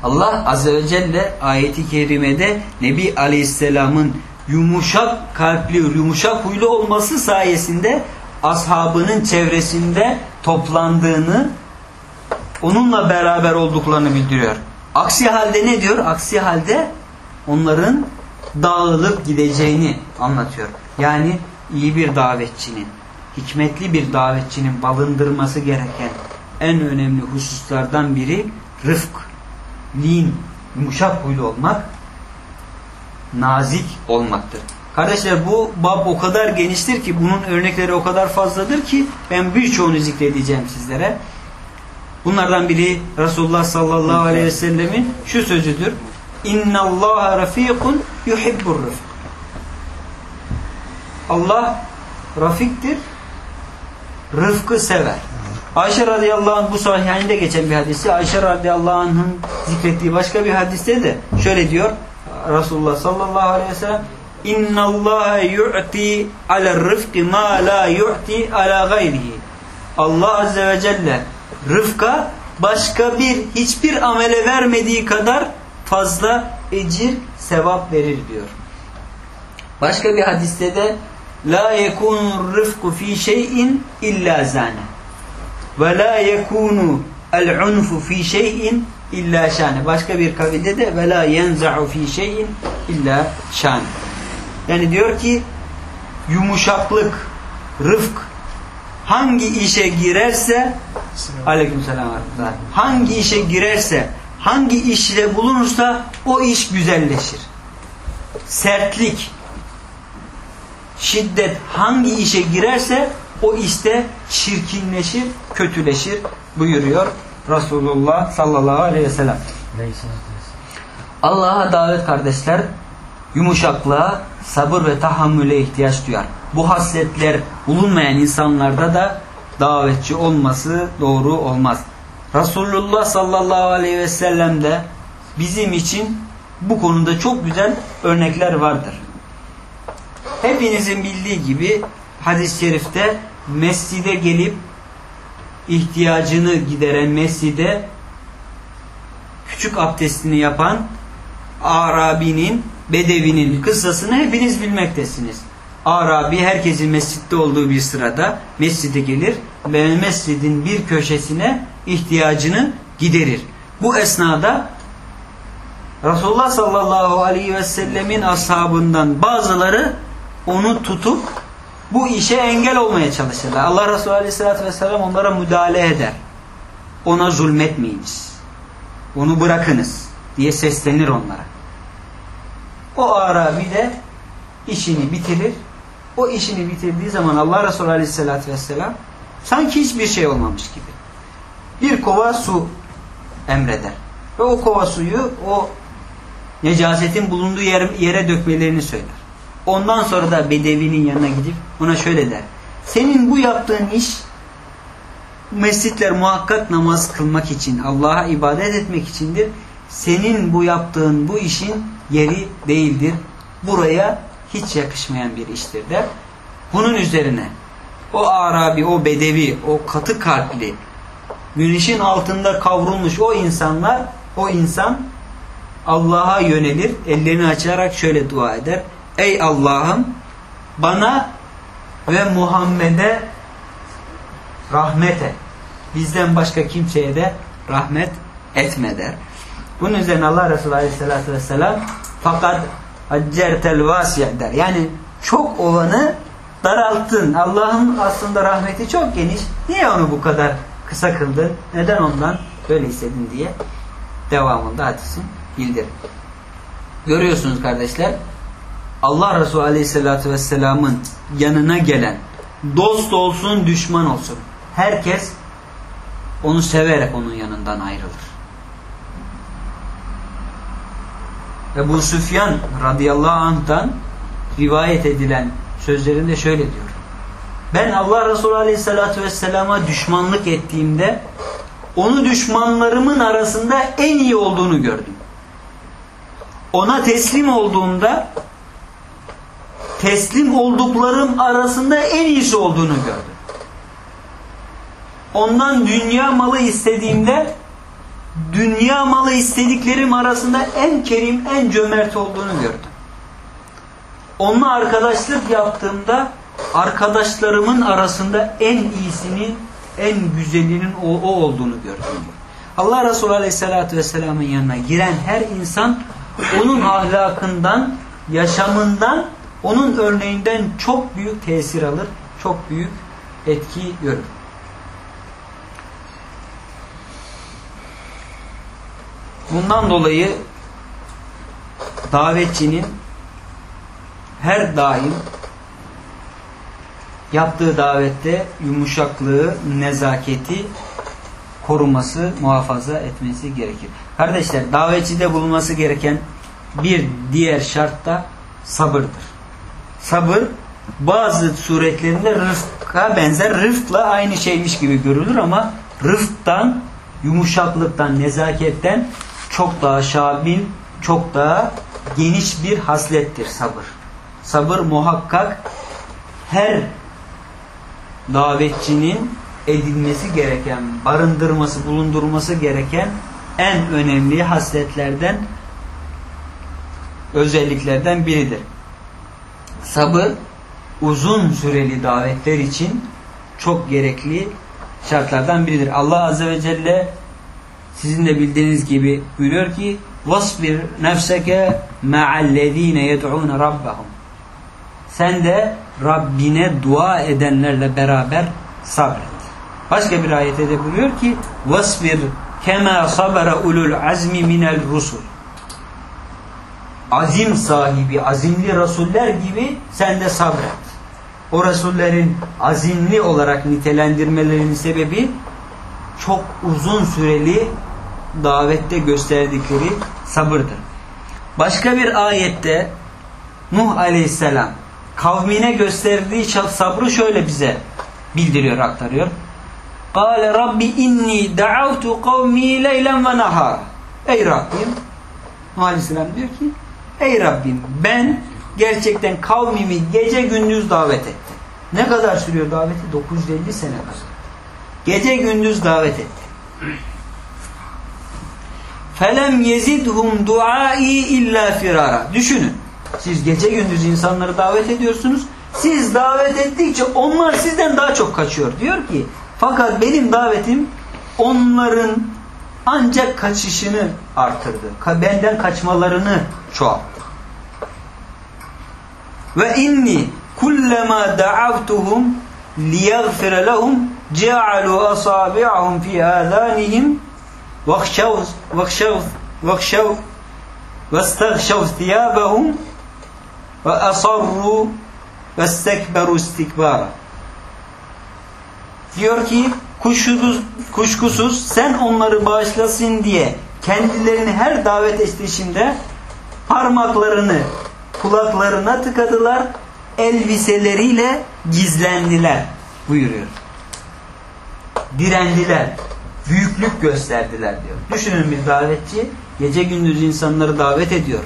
Allah Azze ve Celle ayeti kerimede Nebi Aleyhisselam'ın yumuşak kalpli, yumuşak huylu olması sayesinde ashabının çevresinde toplandığını, onunla beraber olduklarını bildiriyor. Aksi halde ne diyor? Aksi halde onların dağılıp gideceğini anlatıyor. Yani iyi bir davetçinin, hikmetli bir davetçinin balındırması gereken en önemli hususlardan biri rıfk, lin, yumuşak huylu olmak, nazik olmaktır. Kardeşler bu bab o kadar geniştir ki bunun örnekleri o kadar fazladır ki ben birçoğunu zikredeceğim sizlere. Bunlardan biri Resulullah sallallahu aleyhi ve sellemin şu sözüdür. İnna Allah rafikun yuhibbur rifk. Allah rafiktir. Rıfkı sever. Ayşe radıyallahu anh bu sahihinde geçen bir hadisi. Ayşe radıyallahu anh'ın zikrettiği başka bir hadiste de şöyle diyor. Resulullah sallallahu aleyhi ve sellem İnna Allah yu'ti ala rıfkı ma la yu'ti ala gayrihi. Allah azze ve celle rıfka başka bir hiçbir amele vermediği kadar fazla ecir, sevap verir diyor. Başka bir hadiste de la yekunu rıfku fi şeyin illa zane ve la yekunu el unfu fi şeyin illa şane. Başka bir kavilde de ve la yenza'u fi şeyin illa şane. Yani diyor ki yumuşaklık, rıfk hangi işe girerse aleykümselam hangi işe girerse hangi işle bulunursa o iş güzelleşir. Sertlik, şiddet hangi işe girerse o işte çirkinleşir, kötüleşir buyuruyor Resulullah sallallahu aleyhi ve sellem. Allah'a davet kardeşler yumuşaklığa, sabır ve tahammüle ihtiyaç duyar. Bu hasletler bulunmayan insanlarda da davetçi olması doğru olmaz. Resulullah sallallahu aleyhi ve sellem de bizim için bu konuda çok güzel örnekler vardır. Hepinizin bildiği gibi hadis-i şerifte mescide gelip ihtiyacını gideren mescide küçük abdestini yapan Arabi'nin, Bedevi'nin kıssasını hepiniz bilmektesiniz. Arabi herkesin mescitte olduğu bir sırada mescide gelir ve mescidin bir köşesine ihtiyacını giderir. Bu esnada Resulullah sallallahu aleyhi ve sellemin ashabından bazıları onu tutup bu işe engel olmaya çalışırlar. Allah Resulü aleyhissalatü vesselam onlara müdahale eder. Ona zulmetmeyiniz. Onu bırakınız diye seslenir onlara. O Arabi de işini bitirir. O işini bitirdiği zaman Allah Resulü aleyhissalatü vesselam sanki hiçbir şey olmamış gibi. Bir kova su emreder. Ve o kova suyu o necasetin bulunduğu yer, yere dökmelerini söyler. Ondan sonra da Bedevi'nin yanına gidip ona şöyle der. Senin bu yaptığın iş mescitler muhakkak namaz kılmak için, Allah'a ibadet etmek içindir. Senin bu yaptığın bu işin yeri değildir. Buraya hiç yakışmayan bir iştir der. Bunun üzerine o Arabi, o Bedevi, o katı kalpli, güneşin altında kavrulmuş o insanlar, o insan Allah'a yönelir, ellerini açarak şöyle dua eder. Ey Allah'ım bana ve Muhammed'e rahmet et. Bizden başka kimseye de rahmet etme der. Bunun üzerine Allah Resulü Aleyhisselatü Vesselam fakat accertel vasiye der. Yani çok olanı daralttın. Allah'ın aslında rahmeti çok geniş. Niye onu bu kadar kısa kıldın? Neden ondan böyle istedin diye devamında hadisin bildir. Görüyorsunuz kardeşler Allah Resulü Aleyhisselatü Vesselam'ın yanına gelen dost olsun düşman olsun herkes onu severek onun yanından ayrılır. Ebu Süfyan radıyallahu anh'tan rivayet edilen sözlerinde şöyle diyor. Ben Allah Resulü aleyhissalatü vesselama düşmanlık ettiğimde onu düşmanlarımın arasında en iyi olduğunu gördüm. Ona teslim olduğumda teslim olduklarım arasında en iyisi olduğunu gördüm. Ondan dünya malı istediğimde dünya malı istediklerim arasında en kerim, en cömert olduğunu gördüm. Onunla arkadaşlık yaptığımda arkadaşlarımın arasında en iyisinin, en güzelinin o, o olduğunu gördüm. Allah Resulü Aleyhisselatü Vesselam'ın yanına giren her insan onun ahlakından, yaşamından, onun örneğinden çok büyük tesir alır, çok büyük etki görür. Bundan dolayı davetçinin her daim yaptığı davette yumuşaklığı, nezaketi koruması, muhafaza etmesi gerekir. Kardeşler davetçide bulunması gereken bir diğer şart da sabırdır. Sabır bazı suretlerinde rıfka benzer rıfkla aynı şeymiş gibi görülür ama rıfktan, yumuşaklıktan, nezaketten çok daha şabil, çok daha geniş bir haslettir sabır. Sabır muhakkak her davetçinin edilmesi gereken, barındırması, bulundurması gereken en önemli hasletlerden, özelliklerden biridir Sabır, uzun süreli davetler için çok gerekli şartlardan biridir. Allah Azze ve Celle sizin de bildiğiniz gibi buyuruyor ki وَاصْبِرْ نَفْسَكَ مَعَ الَّذ۪ينَ يَدْعُونَ رَبَّهُمْ Sen de Rabbine dua edenlerle beraber sabret. Başka bir ayette de buyuruyor ki وَاصْبِرْ كَمَا صَبَرَ اُلُوا الْعَزْمِ مِنَ الرُّسُلِ Azim sahibi, azimli Resuller gibi sen de sabret. O Resullerin azimli olarak nitelendirmelerinin sebebi çok uzun süreli davette gösterdikleri sabırdır. Başka bir ayette Nuh aleyhisselam kavmine gösterdiği sabrı şöyle bize bildiriyor, aktarıyor. Rabbi inni da'avtu kavmi leylen ve nahar. Ey Rabbim Nuh aleyhisselam diyor ki Ey Rabbim ben gerçekten kavmimi gece gündüz davet ettim. Ne kadar sürüyor daveti? 950 sene kadar. Gece gündüz davet etti. Felem yezidhum duai illa firara. Düşünün. Siz gece gündüz insanları davet ediyorsunuz. Siz davet ettikçe onlar sizden daha çok kaçıyor. Diyor ki fakat benim davetim onların ancak kaçışını artırdı. Benden kaçmalarını çoğalttı. Ve inni kullama da'avtuhum liyaghfira lahum ja'alu asabi'ahum fi adanihim vakhshaw vakhshaw vakhshaw vastaghshaw thiyabahum ve asarru vestekberu istikbara. Diyor ki kuşkusuz, kuşkusuz sen onları bağışlasın diye kendilerini her davet eşliğinde parmaklarını kulaklarına tıkadılar, elbiseleriyle gizlendiler buyuruyor. Direndiler, büyüklük gösterdiler diyor. Düşünün bir davetçi gece gündüz insanları davet ediyor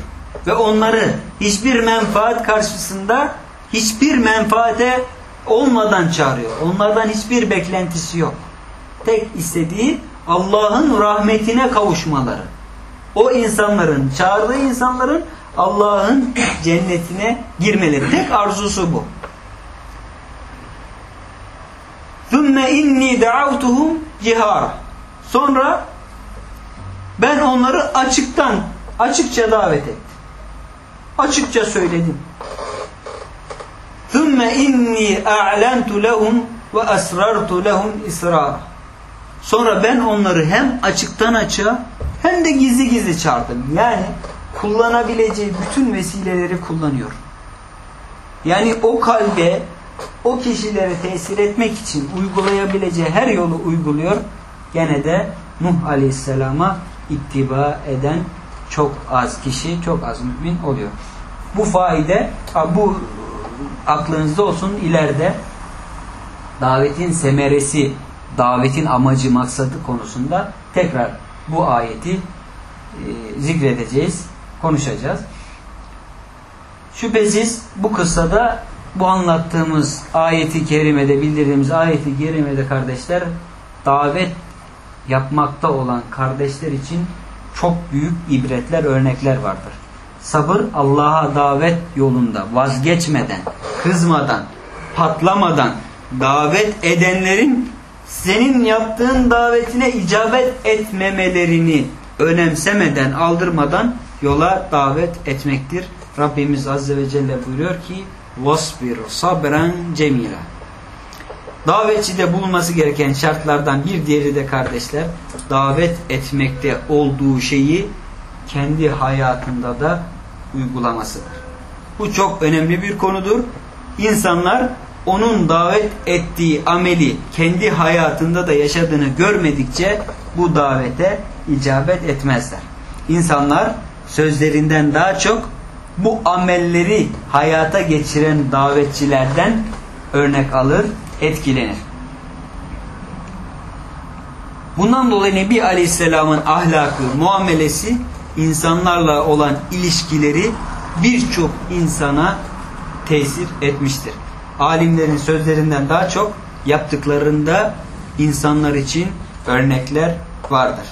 ve onları hiçbir menfaat karşısında hiçbir menfaate olmadan çağırıyor. Onlardan hiçbir beklentisi yok. Tek istediği Allah'ın rahmetine kavuşmaları O insanların, çağırdığı insanların Allah'ın cennetine girmeleri. Tek arzusu bu. ثُمَّ اِنِّي دَعَوْتُهُمْ cihara. Sonra ben onları açıktan, açıkça davet ettim. Açıkça söyledim. ثُمَّ اِنِّي اَعْلَنْتُ لَهُمْ وَاَسْرَرْتُ لَهُمْ اِسْرَارًا Sonra ben onları hem açıktan açığa hem de gizli gizli çağırdım. Yani kullanabileceği bütün vesileleri kullanıyor. Yani o kalbe, o kişilere tesir etmek için uygulayabileceği her yolu uyguluyor. Gene de Nuh Aleyhisselam'a ittiba eden çok az kişi, çok az mümin oluyor. Bu faide, bu aklınızda olsun ileride davetin semeresi, davetin amacı, maksadı konusunda tekrar bu ayeti e, zikredeceğiz, konuşacağız. Şüphesiz bu kıssada bu anlattığımız ayeti kerimede, bildirdiğimiz ayeti kerimede kardeşler davet yapmakta olan kardeşler için çok büyük ibretler, örnekler vardır. Sabır Allah'a davet yolunda vazgeçmeden, kızmadan, patlamadan davet edenlerin senin yaptığın davetine icabet etmemelerini önemsemeden, aldırmadan yola davet etmektir. Rabbimiz Azze ve Celle buyuruyor ki vasbir sabren cemila. Davetçide bulunması gereken şartlardan bir diğeri de kardeşler davet etmekte olduğu şeyi kendi hayatında da uygulamasıdır. Bu çok önemli bir konudur. İnsanlar onun davet ettiği ameli kendi hayatında da yaşadığını görmedikçe bu davete icabet etmezler. İnsanlar sözlerinden daha çok bu amelleri hayata geçiren davetçilerden örnek alır, etkilenir. Bundan dolayı Nebi Aleyhisselam'ın ahlakı, muamelesi insanlarla olan ilişkileri birçok insana tesir etmiştir. Alimlerin sözlerinden daha çok yaptıklarında insanlar için örnekler vardır.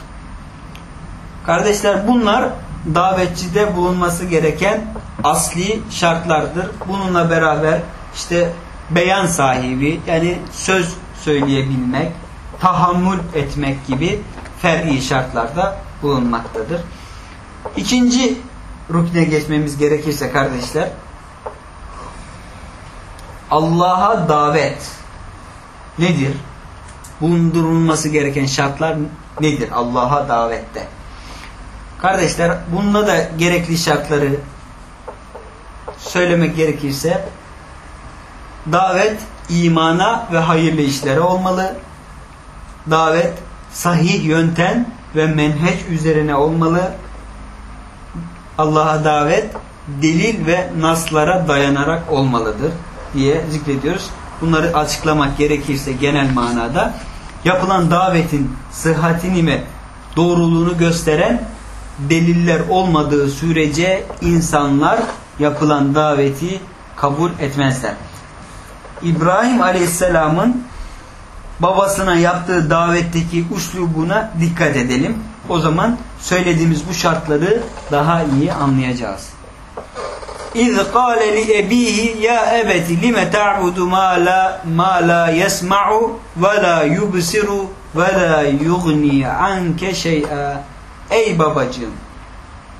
Kardeşler bunlar davetçide bulunması gereken asli şartlardır. Bununla beraber işte beyan sahibi yani söz söyleyebilmek, tahammül etmek gibi fer'i şartlarda bulunmaktadır. İkinci rukne geçmemiz gerekirse kardeşler Allah'a davet nedir? Bulundurulması gereken şartlar nedir Allah'a davette? Kardeşler bununla da gerekli şartları söylemek gerekirse davet imana ve hayırlı işlere olmalı. Davet sahih yöntem ve menheç üzerine olmalı. Allah'a davet delil ve naslara dayanarak olmalıdır diye zikrediyoruz. Bunları açıklamak gerekirse genel manada yapılan davetin sıhhatini ve doğruluğunu gösteren deliller olmadığı sürece insanlar yapılan daveti kabul etmezler. İbrahim Aleyhisselam'ın babasına yaptığı davetteki uslubuna dikkat edelim. O zaman söylediğimiz bu şartları daha iyi anlayacağız. İz kâle li ebihi ya ebeti lime ta'budu ma la ma la yesma'u ve la yubsiru. Ey babacığım.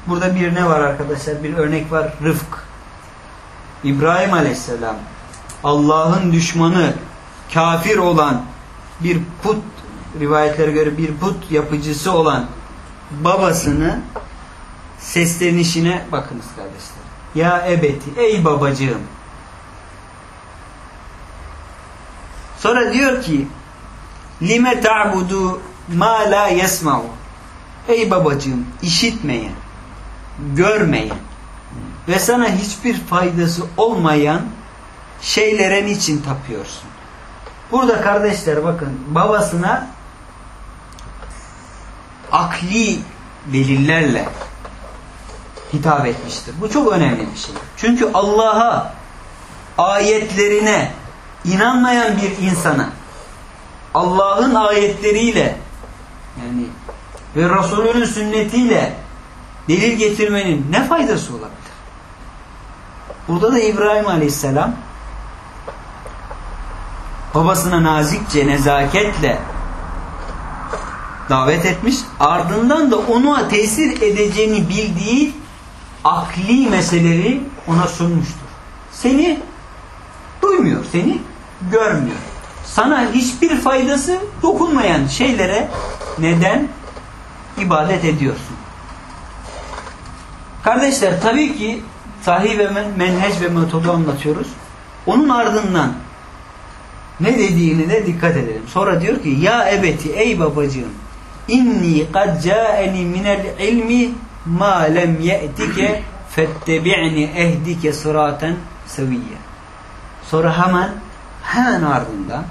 Burada bir ne var arkadaşlar? Bir örnek var. Rıfk. İbrahim Aleyhisselam Allah'ın düşmanı kafir olan bir put rivayetlere göre bir put yapıcısı olan babasını seslenişine bakınız kardeşler. Ya ebeti, ey babacığım. Sonra diyor ki lime ta'budu ma la yesma'u Ey babacığım işitmeyen, görmeyen ve sana hiçbir faydası olmayan şeylere niçin tapıyorsun? Burada kardeşler bakın babasına akli delillerle hitap etmiştir. Bu çok önemli bir şey. Çünkü Allah'a ayetlerine inanmayan bir insana Allah'ın ayetleriyle yani ve Resulünün sünnetiyle delil getirmenin ne faydası olabilir? Burada da İbrahim Aleyhisselam babasına nazikçe, nezaketle davet etmiş. Ardından da ona tesir edeceğini bildiği akli meseleleri ona sunmuştur. Seni duymuyor, seni görmüyor. Sana hiçbir faydası dokunmayan şeylere neden ibadet ediyorsun? Kardeşler tabii ki sahih ve menhec ve metodu anlatıyoruz. Onun ardından ne dediğini de dikkat edelim. Sonra diyor ki ya ebeti ey babacığım inni kad ca'eni minel ilmi ma lem ye'tike fettebi'ni ehdike sıraten seviyye. Sonra hemen hemen ardından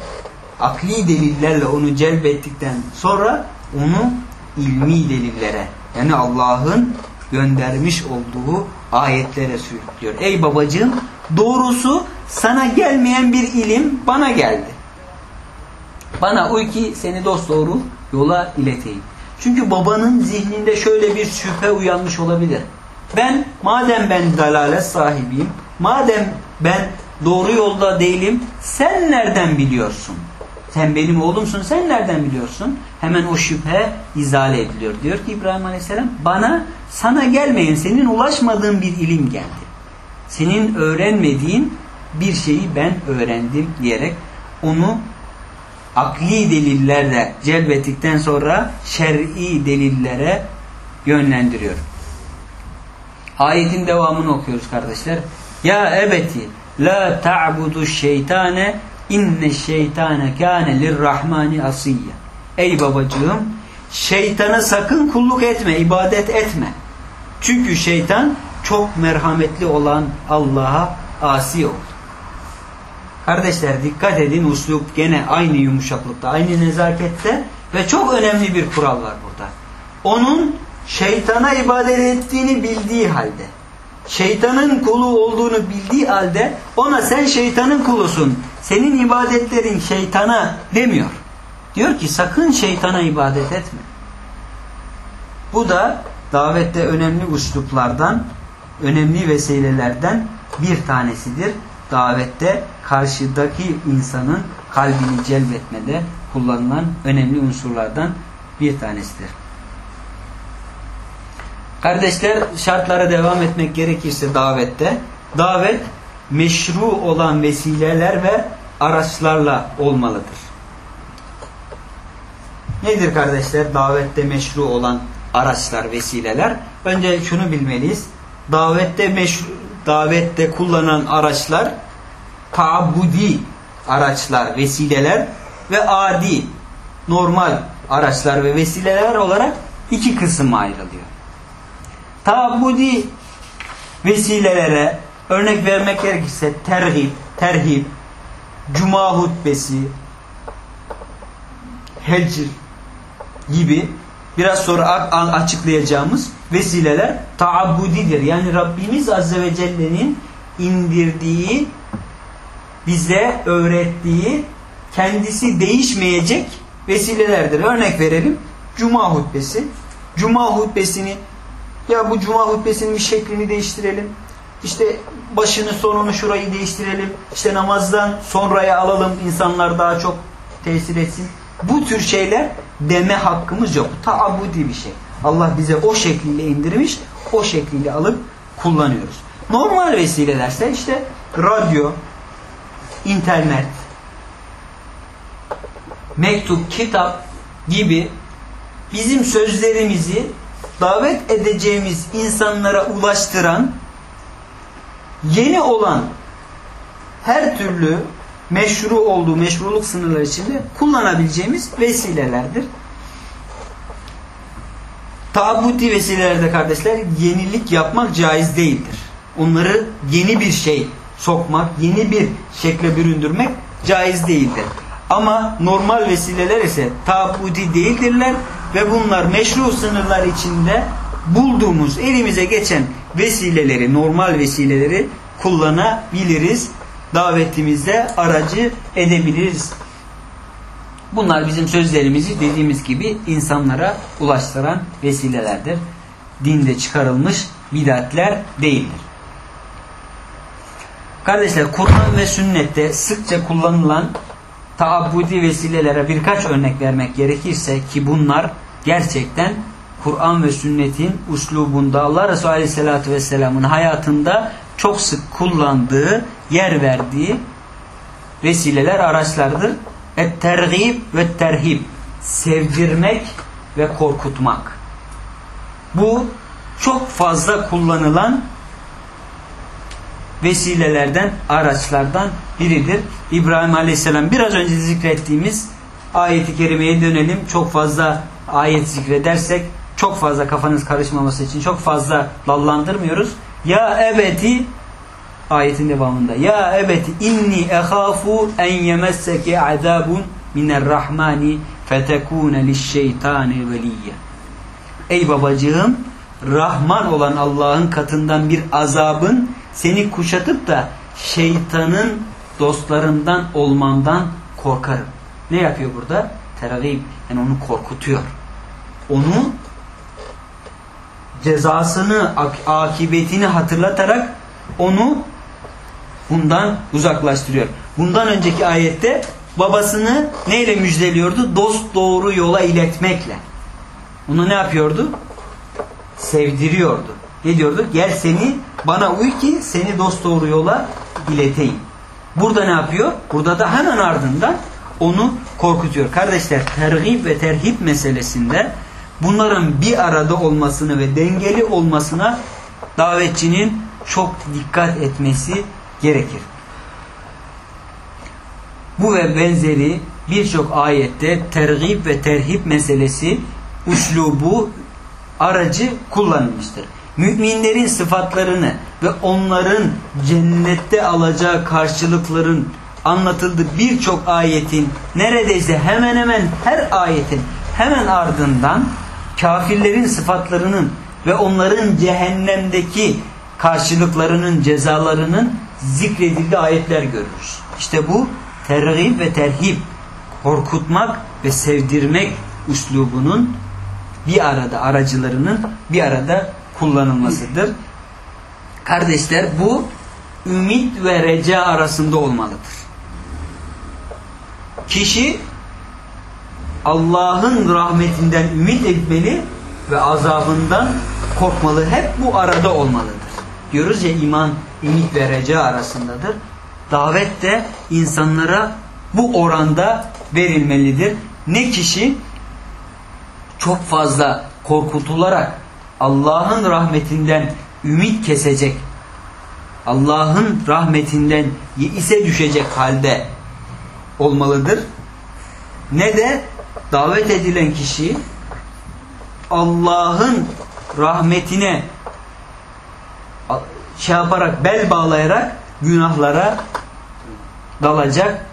akli delillerle onu celbettikten sonra onu ilmi delillere yani Allah'ın göndermiş olduğu ayetlere sürüklüyor. Ey babacığım doğrusu sana gelmeyen bir ilim bana geldi. Bana uy ki seni dost doğru yola ileteyim. Çünkü babanın zihninde şöyle bir şüphe uyanmış olabilir. Ben madem ben dalalet sahibiyim, madem ben doğru yolda değilim, sen nereden biliyorsun? Sen benim oğlumsun, sen nereden biliyorsun? Hemen o şüphe izale ediliyor. Diyor ki İbrahim Aleyhisselam, bana sana gelmeyen, senin ulaşmadığın bir ilim geldi. Senin öğrenmediğin bir şeyi ben öğrendim diyerek onu akli delillerle celbettikten sonra şer'i delillere yönlendiriyor. Ayetin devamını okuyoruz kardeşler. Ya ebeti la ta'budu şeytane inne şeytane kâne lirrahmani asiyye. Ey babacığım şeytana sakın kulluk etme, ibadet etme. Çünkü şeytan çok merhametli olan Allah'a asi oldu. Kardeşler dikkat edin uslup gene aynı yumuşaklıkta, aynı nezakette ve çok önemli bir kural var burada. Onun şeytana ibadet ettiğini bildiği halde, şeytanın kulu olduğunu bildiği halde ona sen şeytanın kulusun, senin ibadetlerin şeytana demiyor. Diyor ki sakın şeytana ibadet etme. Bu da davette önemli usluplardan, önemli vesilelerden bir tanesidir. Davette karşıdaki insanın kalbini celbetmede kullanılan önemli unsurlardan bir tanesidir. Kardeşler şartlara devam etmek gerekirse davette davet meşru olan vesileler ve araçlarla olmalıdır. Nedir kardeşler davette meşru olan araçlar, vesileler? Önce şunu bilmeliyiz. Davette meşru, davette kullanılan araçlar taabudi araçlar, vesileler ve adi, normal araçlar ve vesileler olarak iki kısım ayrılıyor. Taabudi vesilelere örnek vermek gerekirse terhib, terhib, cuma hutbesi, hecr gibi biraz sonra açıklayacağımız vesileler taabbudidir. Yani Rabbimiz Azze ve Celle'nin indirdiği bize öğrettiği kendisi değişmeyecek vesilelerdir. Örnek verelim. Cuma hutbesi. Cuma hutbesini ya bu cuma hutbesinin bir şeklini değiştirelim. işte başını sonunu şurayı değiştirelim. İşte namazdan sonraya alalım insanlar daha çok tesir etsin. Bu tür şeyler deme hakkımız yok. Taabudi bir şey. Allah bize o şekliyle indirmiş, o şekliyle alıp kullanıyoruz. Normal vesilelerse işte radyo, internet, mektup, kitap gibi bizim sözlerimizi davet edeceğimiz insanlara ulaştıran yeni olan her türlü meşru olduğu meşruluk sınırları içinde kullanabileceğimiz vesilelerdir. Tabuti vesilelerde kardeşler yenilik yapmak caiz değildir. Onları yeni bir şey sokmak, yeni bir şekle büründürmek caiz değildir. Ama normal vesileler ise tabuti değildirler ve bunlar meşru sınırlar içinde bulduğumuz, elimize geçen vesileleri, normal vesileleri kullanabiliriz. Davetimizde aracı edebiliriz. Bunlar bizim sözlerimizi dediğimiz gibi insanlara ulaştıran vesilelerdir. Dinde çıkarılmış bidatler değildir. Kardeşler Kur'an ve sünnette sıkça kullanılan taabbudi vesilelere birkaç örnek vermek gerekirse ki bunlar gerçekten Kur'an ve sünnetin uslubunda Allah Resulü Aleyhisselatü Vesselam'ın hayatında çok sık kullandığı, yer verdiği vesileler, araçlardır. Et-tergib ve terhib. Sevdirmek ve korkutmak. Bu çok fazla kullanılan vesilelerden, araçlardan biridir. İbrahim Aleyhisselam biraz önce zikrettiğimiz ayeti kerimeye dönelim. Çok fazla ayet zikredersek çok fazla kafanız karışmaması için çok fazla dallandırmıyoruz. Ya ebeti ayetin devamında ya ebeti inni ehafu en yemesseke azabun minerrahmani fetekune lişşeytani veliyye Ey babacığım Rahman olan Allah'ın katından bir azabın seni kuşatıp da şeytanın dostlarından olmandan korkarım. Ne yapıyor burada? Teragib. Yani onu korkutuyor. Onu cezasını, akibetini hatırlatarak onu bundan uzaklaştırıyor. Bundan önceki ayette babasını neyle müjdeliyordu? Dost doğru yola iletmekle. Onu ne yapıyordu? Sevdiriyordu. Ne diyordu? Gel seni bana uy ki seni dost doğru yola ileteyim. Burada ne yapıyor? Burada da hemen ardından onu korkutuyor. Kardeşler tergib ve terhip meselesinde bunların bir arada olmasını ve dengeli olmasına davetçinin çok dikkat etmesi gerekir. Bu ve benzeri birçok ayette tergib ve terhip meselesi uslubu aracı kullanılmıştır. Müminlerin sıfatlarını ve onların cennette alacağı karşılıkların anlatıldığı birçok ayetin neredeyse hemen hemen her ayetin hemen ardından kafirlerin sıfatlarının ve onların cehennemdeki karşılıklarının cezalarının zikredildiği ayetler görürüz. İşte bu tergib ve terhib korkutmak ve sevdirmek üslubunun bir arada aracılarının bir arada kullanılmasıdır. Kardeşler bu ümit ve reca arasında olmalıdır. Kişi Allah'ın rahmetinden ümit etmeli ve azabından korkmalı. Hep bu arada olmalıdır. Diyoruz ya iman, ümit ve reca arasındadır. Davet de insanlara bu oranda verilmelidir. Ne kişi çok fazla korkutularak Allah'ın rahmetinden ümit kesecek, Allah'ın rahmetinden ise düşecek halde olmalıdır. Ne de davet edilen kişi Allah'ın rahmetine şey yaparak bel bağlayarak günahlara dalacak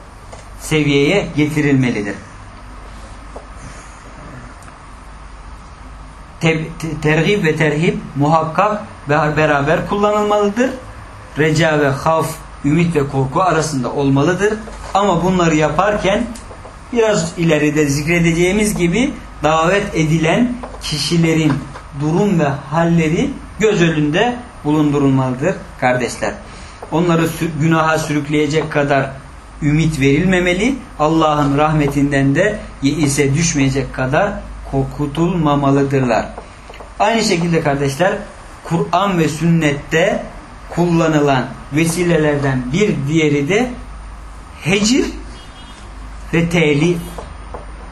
seviyeye getirilmelidir. Te tergib ve terhib muhakkak ve beraber kullanılmalıdır. Reca ve haf, ümit ve korku arasında olmalıdır. Ama bunları yaparken biraz ileride zikredeceğimiz gibi davet edilen kişilerin durum ve halleri göz önünde bulundurulmalıdır kardeşler. Onları günaha sürükleyecek kadar ümit verilmemeli. Allah'ın rahmetinden de ise düşmeyecek kadar korkutulmamalıdırlar. Aynı şekilde kardeşler Kur'an ve sünnette kullanılan vesilelerden bir diğeri de hecir ve telif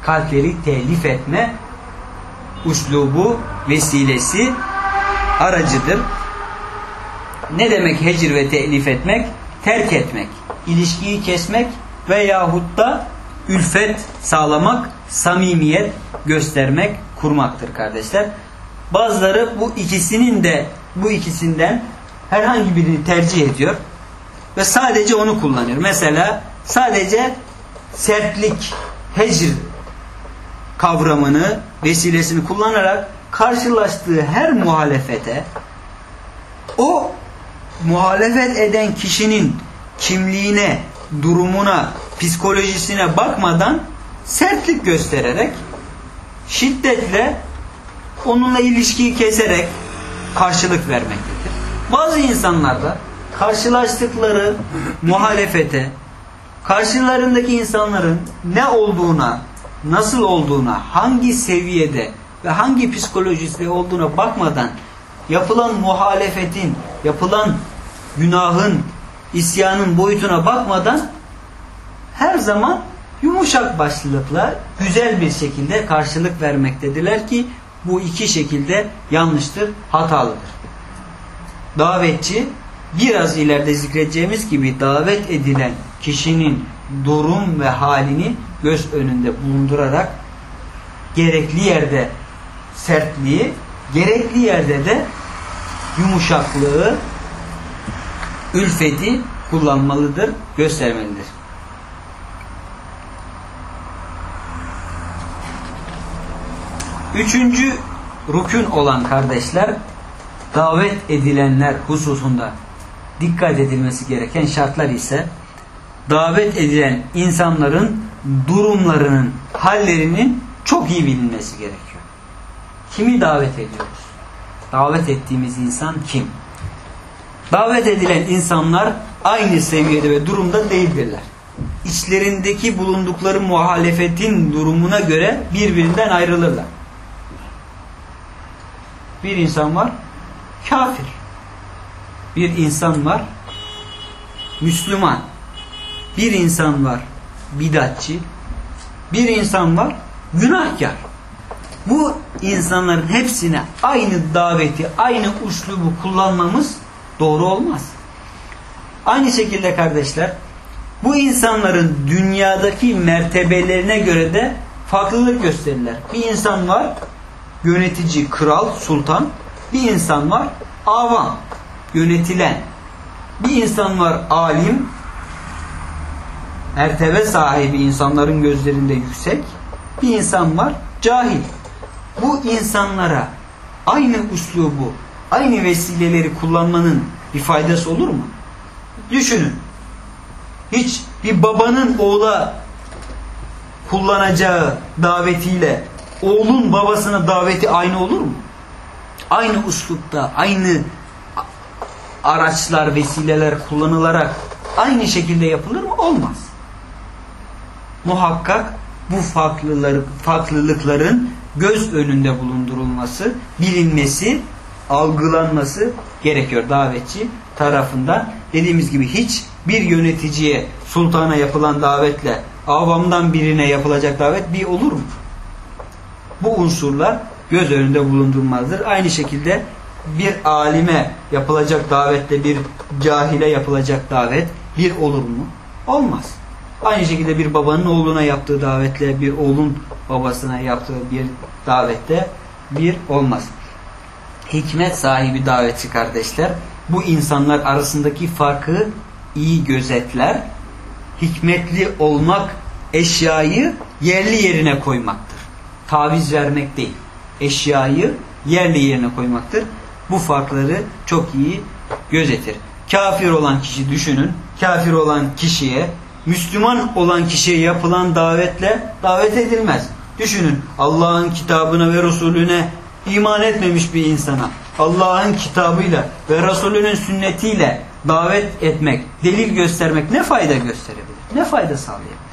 kalpleri telif etme uslubu vesilesi aracıdır. Ne demek hecir ve telif etmek? Terk etmek, ilişkiyi kesmek veyahut da ülfet sağlamak, samimiyet göstermek, kurmaktır kardeşler. Bazıları bu ikisinin de bu ikisinden herhangi birini tercih ediyor ve sadece onu kullanıyor. Mesela sadece sertlik, hecir kavramını, vesilesini kullanarak karşılaştığı her muhalefete o muhalefet eden kişinin kimliğine, durumuna, psikolojisine bakmadan sertlik göstererek şiddetle onunla ilişkiyi keserek karşılık vermektedir. Bazı insanlar da karşılaştıkları muhalefete, karşılarındaki insanların ne olduğuna, nasıl olduğuna, hangi seviyede ve hangi psikolojide olduğuna bakmadan yapılan muhalefetin, yapılan günahın, isyanın boyutuna bakmadan her zaman yumuşak başlılıkla güzel bir şekilde karşılık vermektedirler ki bu iki şekilde yanlıştır, hatalıdır. Davetçi biraz ileride zikredeceğimiz gibi davet edilen kişinin durum ve halini göz önünde bulundurarak gerekli yerde sertliği, gerekli yerde de yumuşaklığı, ülfeti kullanmalıdır, göstermelidir. Üçüncü rükün olan kardeşler davet edilenler hususunda dikkat edilmesi gereken şartlar ise davet edilen insanların durumlarının, hallerinin çok iyi bilinmesi gerekiyor. Kimi davet ediyoruz? Davet ettiğimiz insan kim? Davet edilen insanlar aynı seviyede ve durumda değildirler. İçlerindeki bulundukları muhalefetin durumuna göre birbirinden ayrılırlar. Bir insan var kafir. Bir insan var Müslüman. Bir insan var bidatçı. Bir insan var günahkar. Bu insanların hepsine aynı daveti, aynı uslubu kullanmamız doğru olmaz. Aynı şekilde kardeşler bu insanların dünyadaki mertebelerine göre de farklılık gösterirler. Bir insan var yönetici, kral, sultan. Bir insan var avam, yönetilen. Bir insan var alim, mertebe sahibi insanların gözlerinde yüksek. Bir insan var cahil. Bu insanlara aynı uslubu, aynı vesileleri kullanmanın bir faydası olur mu? Düşünün. Hiç bir babanın oğula kullanacağı davetiyle oğlun babasına daveti aynı olur mu? Aynı uslupta, aynı araçlar, vesileler kullanılarak aynı şekilde yapılır mı? Olmaz. Muhakkak bu farklılıkların göz önünde bulundurulması, bilinmesi, algılanması gerekiyor davetçi tarafından. Dediğimiz gibi hiç bir yöneticiye, sultana yapılan davetle avamdan birine yapılacak davet bir olur mu? Bu unsurlar göz önünde bulundurmazdır. Aynı şekilde bir alime yapılacak davetle bir cahile yapılacak davet bir olur mu? Olmaz. Aynı şekilde bir babanın oğluna yaptığı davetle bir oğlun babasına yaptığı bir davette bir olmaz. Hikmet sahibi davetçi kardeşler bu insanlar arasındaki farkı iyi gözetler. Hikmetli olmak eşyayı yerli yerine koymaktır. Taviz vermek değil. Eşyayı yerli yerine koymaktır. Bu farkları çok iyi gözetir. Kafir olan kişi düşünün. Kafir olan kişiye Müslüman olan kişiye yapılan davetle davet edilmez. Düşünün Allah'ın kitabına ve Resulüne iman etmemiş bir insana Allah'ın kitabıyla ve Resulünün sünnetiyle davet etmek, delil göstermek ne fayda gösterebilir? Ne fayda sağlayabilir?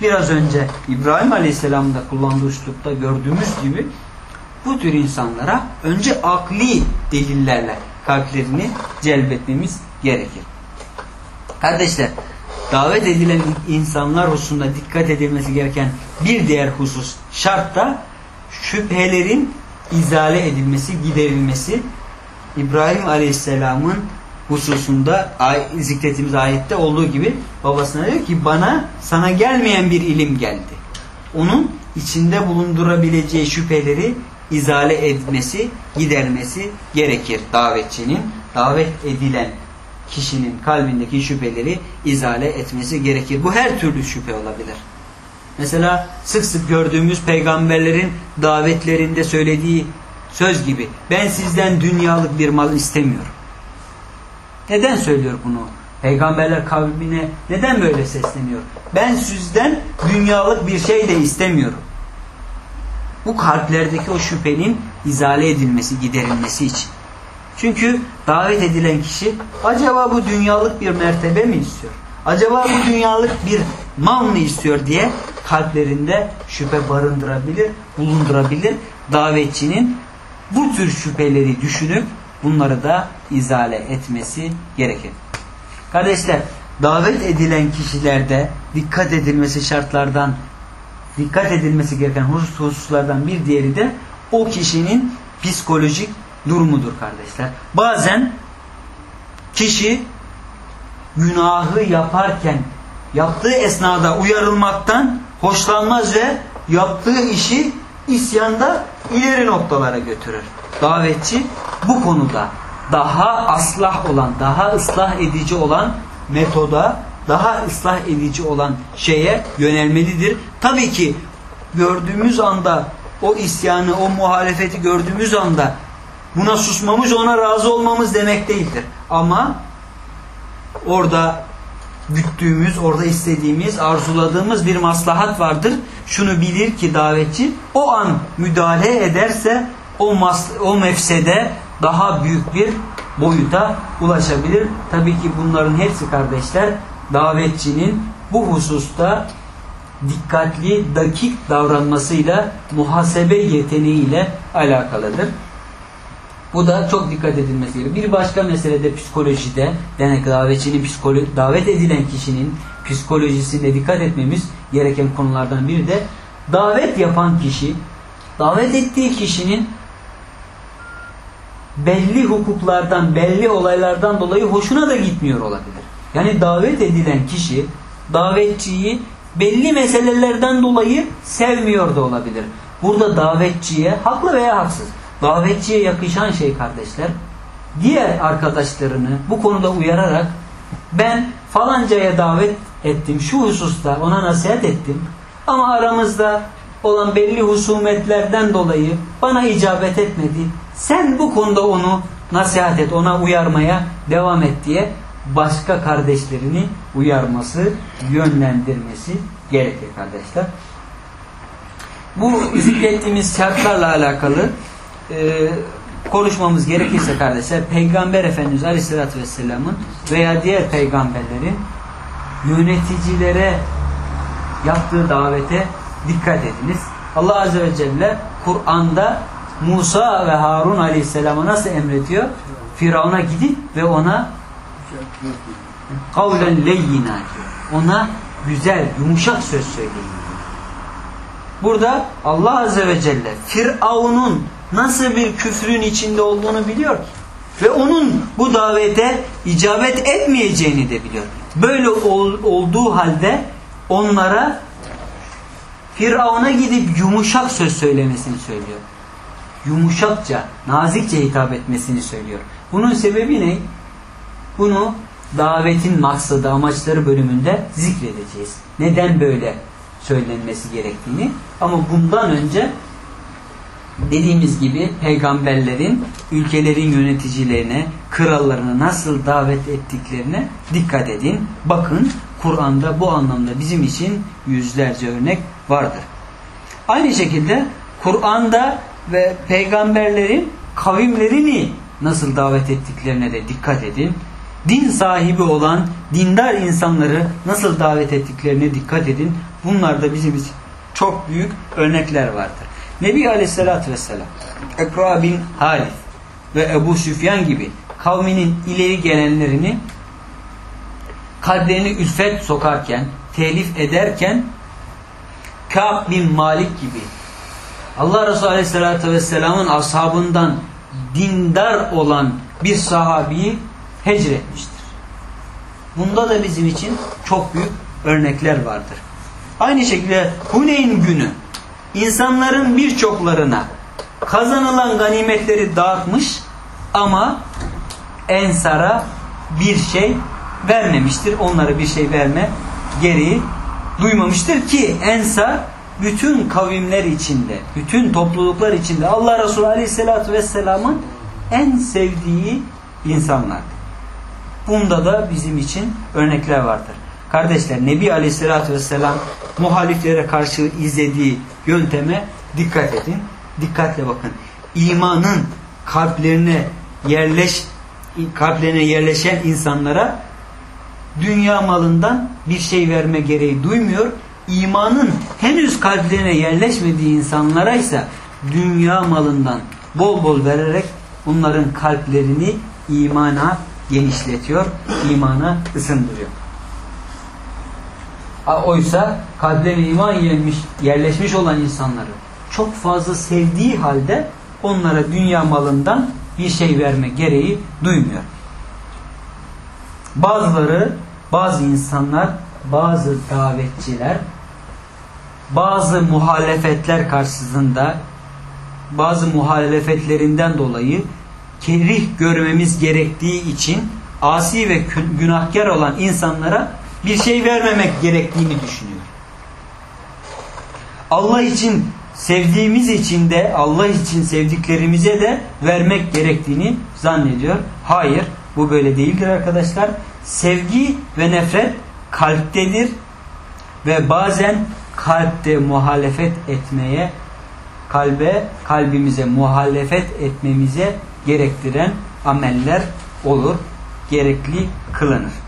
Biraz önce İbrahim Aleyhisselam'da kullandığı üslupta gördüğümüz gibi bu tür insanlara önce akli delillerle kalplerini celbetmemiz gerekir. Kardeşler, davet edilen insanlar hususunda dikkat edilmesi gereken bir diğer husus şart da şüphelerin izale edilmesi, giderilmesi İbrahim Aleyhisselam'ın hususunda zikrettiğimiz ayette olduğu gibi babasına diyor ki bana sana gelmeyen bir ilim geldi. Onun içinde bulundurabileceği şüpheleri izale etmesi, gidermesi gerekir davetçinin. Davet edilen kişinin kalbindeki şüpheleri izale etmesi gerekir. Bu her türlü şüphe olabilir. Mesela sık sık gördüğümüz peygamberlerin davetlerinde söylediği söz gibi ben sizden dünyalık bir mal istemiyorum. Neden söylüyor bunu? Peygamberler kavmine neden böyle sesleniyor? Ben sizden dünyalık bir şey de istemiyorum. Bu kalplerdeki o şüphenin izale edilmesi, giderilmesi için. Çünkü davet edilen kişi acaba bu dünyalık bir mertebe mi istiyor? Acaba bu dünyalık bir mal mı istiyor diye kalplerinde şüphe barındırabilir, bulundurabilir. Davetçinin bu tür şüpheleri düşünüp bunları da izale etmesi gerekir. Kardeşler, davet edilen kişilerde dikkat edilmesi şartlardan dikkat edilmesi gereken husus, hususlardan bir diğeri de o kişinin psikolojik durumudur kardeşler. Bazen kişi günahı yaparken yaptığı esnada uyarılmaktan hoşlanmaz ve yaptığı işi isyanda ileri noktalara götürür. Davetçi bu konuda daha aslah olan, daha ıslah edici olan metoda, daha ıslah edici olan şeye yönelmelidir. Tabii ki gördüğümüz anda o isyanı, o muhalefeti gördüğümüz anda buna susmamız, ona razı olmamız demek değildir. Ama orada güttüğümüz, orada istediğimiz, arzuladığımız bir maslahat vardır. Şunu bilir ki davetçi o an müdahale ederse o, mas o mefsede daha büyük bir boyuta ulaşabilir. Tabii ki bunların hepsi kardeşler davetçinin bu hususta dikkatli, dakik davranmasıyla, muhasebe yeteneğiyle alakalıdır. Bu da çok dikkat edilmesi gerekiyor. Bir başka mesele de psikolojide, denek davetçinin psikolo davet edilen kişinin psikolojisine dikkat etmemiz gereken konulardan biri de davet yapan kişi, davet ettiği kişinin belli hukuklardan, belli olaylardan dolayı hoşuna da gitmiyor olabilir. Yani davet edilen kişi davetçiyi belli meselelerden dolayı sevmiyor da olabilir. Burada davetçiye haklı veya haksız davetçiye yakışan şey kardeşler diğer arkadaşlarını bu konuda uyararak ben falancaya davet ettim şu hususta ona nasihat ettim ama aramızda olan belli husumetlerden dolayı bana icabet etmedi. Sen bu konuda onu nasihat et, ona uyarmaya devam et diye başka kardeşlerini uyarması, yönlendirmesi gerekir kardeşler. Bu zikrettiğimiz şartlarla alakalı e, konuşmamız gerekirse kardeşler Peygamber Efendimiz Aleyhisselatü Vesselam'ın veya diğer peygamberlerin yöneticilere yaptığı davete dikkat ediniz. Allah Azze ve Celle Kur'an'da Musa ve Harun Aleyhisselam'a nasıl emrediyor? Firavun'a gidip ve ona kavlen leyyina diyor. Ona güzel, yumuşak söz söyleyin. Burada Allah Azze ve Celle Firavun'un nasıl bir küfrün içinde olduğunu biliyor ki. Ve onun bu davete icabet etmeyeceğini de biliyor. Böyle ol, olduğu halde onlara Firavun'a gidip yumuşak söz söylemesini söylüyor. Yumuşakça, nazikçe hitap etmesini söylüyor. Bunun sebebi ne? Bunu davetin maksadı, amaçları bölümünde zikredeceğiz. Neden böyle söylenmesi gerektiğini. Ama bundan önce dediğimiz gibi peygamberlerin ülkelerin yöneticilerine, krallarına nasıl davet ettiklerine dikkat edin. Bakın Kur'an'da bu anlamda bizim için yüzlerce örnek vardır. Aynı şekilde Kur'an'da ve peygamberlerin kavimlerini nasıl davet ettiklerine de dikkat edin. Din sahibi olan dindar insanları nasıl davet ettiklerine dikkat edin. Bunlar da bizim için çok büyük örnekler vardır. Nebi Aleyhisselatü Vesselam Ekra bin Halif ve Ebu Süfyan gibi kavminin ileri gelenlerini kalplerini ülfet sokarken, telif ederken Ka'b bin Malik gibi Allah Resulü Aleyhisselatü Vesselam'ın ashabından dindar olan bir sahabiyi hecretmiştir. Bunda da bizim için çok büyük örnekler vardır. Aynı şekilde Huneyn günü insanların birçoklarına kazanılan ganimetleri dağıtmış ama Ensar'a bir şey vermemiştir. Onlara bir şey verme gereği duymamıştır ki Ensar bütün kavimler içinde, bütün topluluklar içinde Allah Resulü Aleyhisselatü Vesselam'ın en sevdiği insanlardır. Bunda da bizim için örnekler vardır. Kardeşler Nebi Aleyhisselatü Vesselam muhaliflere karşı izlediği yönteme dikkat edin. Dikkatle bakın. İmanın kalplerine yerleş kalplerine yerleşen insanlara dünya malından bir şey verme gereği duymuyor. İmanın henüz kalplerine yerleşmediği insanlara ise dünya malından bol bol vererek onların kalplerini imana genişletiyor, imana ısındırıyor. Oysa kalplerine iman yerleşmiş, yerleşmiş olan insanları çok fazla sevdiği halde onlara dünya malından bir şey verme gereği duymuyor. Bazıları, bazı insanlar, bazı davetçiler, bazı muhalefetler karşısında, bazı muhalefetlerinden dolayı kerih görmemiz gerektiği için asi ve günahkar olan insanlara bir şey vermemek gerektiğini düşünüyor. Allah için sevdiğimiz için de Allah için sevdiklerimize de vermek gerektiğini zannediyor. Hayır bu böyle değildir arkadaşlar. Sevgi ve nefret kalptedir ve bazen kalpte muhalefet etmeye kalbe kalbimize muhalefet etmemize gerektiren ameller olur. Gerekli kılınır.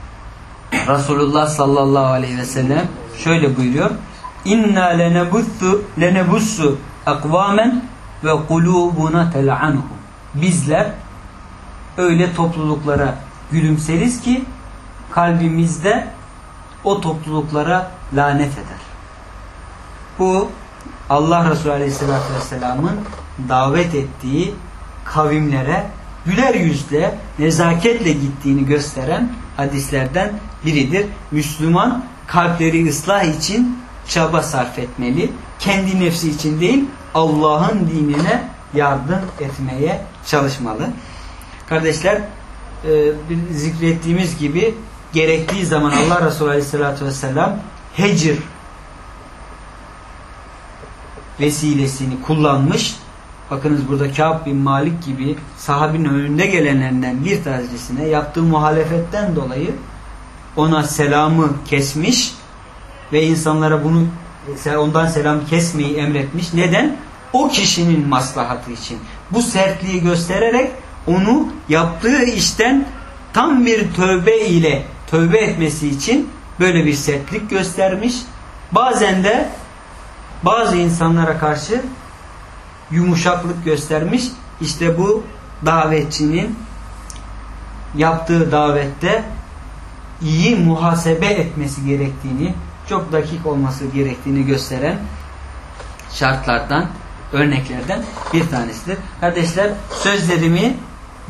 Resulullah sallallahu aleyhi ve sellem şöyle buyuruyor. İnna lenebussu lenebussu akvamen ve kulubuna tel'anhum. Bizler öyle topluluklara gülümseriz ki kalbimizde o topluluklara lanet eder. Bu Allah Resulü Aleyhisselatü Vesselam'ın davet ettiği kavimlere güler yüzle, nezaketle gittiğini gösteren hadislerden biridir. Müslüman kalpleri ıslah için çaba sarf etmeli. Kendi nefsi için değil, Allah'ın dinine yardım etmeye çalışmalı. Kardeşler, e, zikrettiğimiz gibi gerektiği zaman Allah Resulü Aleyhisselatü Vesselam hecir vesilesini kullanmış. Bakınız burada Kâb bin Malik gibi sahabinin önünde gelenlerinden bir tanesine yaptığı muhalefetten dolayı ona selamı kesmiş ve insanlara bunu ondan selam kesmeyi emretmiş. Neden? O kişinin maslahatı için. Bu sertliği göstererek onu yaptığı işten tam bir tövbe ile tövbe etmesi için böyle bir sertlik göstermiş. Bazen de bazı insanlara karşı yumuşaklık göstermiş. İşte bu davetçinin yaptığı davette iyi muhasebe etmesi gerektiğini, çok dakik olması gerektiğini gösteren şartlardan, örneklerden bir tanesidir. Kardeşler sözlerimi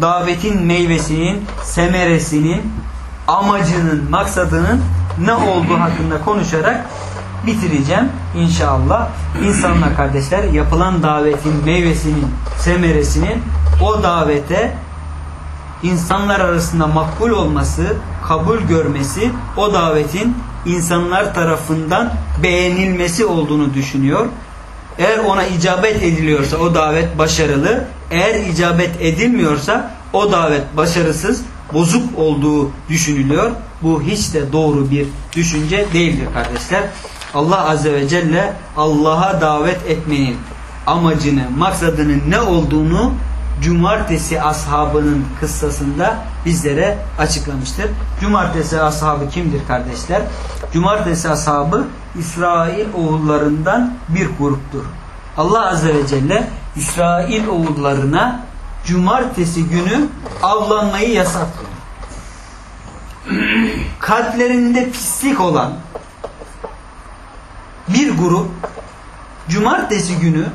davetin meyvesinin, semeresinin, amacının, maksadının ne olduğu hakkında konuşarak bitireceğim inşallah. İnsanlar kardeşler yapılan davetin meyvesinin, semeresinin o davete insanlar arasında makbul olması, kabul görmesi o davetin insanlar tarafından beğenilmesi olduğunu düşünüyor. Eğer ona icabet ediliyorsa o davet başarılı, eğer icabet edilmiyorsa o davet başarısız, bozuk olduğu düşünülüyor. Bu hiç de doğru bir düşünce değildir kardeşler. Allah Azze ve Celle Allah'a davet etmenin amacını, maksadının ne olduğunu Cumartesi ashabının kıssasında bizlere açıklamıştır. Cumartesi ashabı kimdir kardeşler? Cumartesi ashabı İsrail oğullarından bir gruptur. Allah Azze ve Celle İsrail oğullarına cumartesi günü avlanmayı yasaklıyor. Kalplerinde pislik olan bir grup cumartesi günü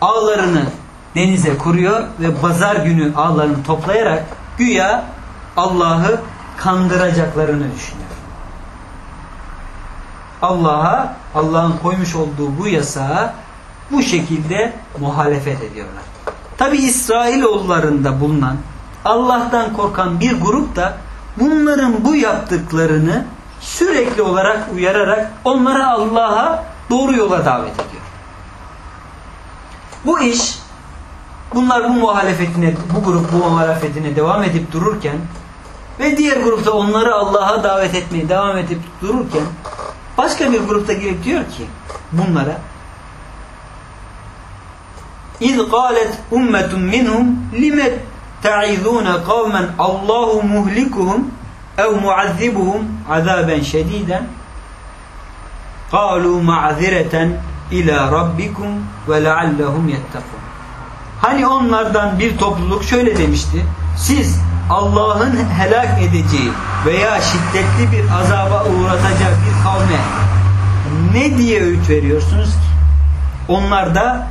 ağlarını denize kuruyor ve pazar günü ağlarını toplayarak güya Allah'ı kandıracaklarını düşünüyor. Allah'a, Allah'ın koymuş olduğu bu yasağa bu şekilde muhalefet ediyorlar. Tabi İsrailoğullarında bulunan Allah'tan korkan bir grup da bunların bu yaptıklarını sürekli olarak uyararak onları Allah'a doğru yola davet ediyor. Bu iş bunlar bu muhalefetine, bu grup bu muhalefetine devam edip dururken ve diğer grupta onları Allah'a davet etmeye devam edip dururken başka bir grupta girip diyor ki bunlara İz qalet ummetun minhum lime ta'izuna kavmen Allahu muhlikuhum ev muazzibuhum azaben şediden qalu ma'zireten ila rabbikum ve leallehum yettakun Hani onlardan bir topluluk şöyle demişti. Siz Allah'ın helak edeceği veya şiddetli bir azaba uğratacak bir kavme ne diye öğüt veriyorsunuz ki? Onlar da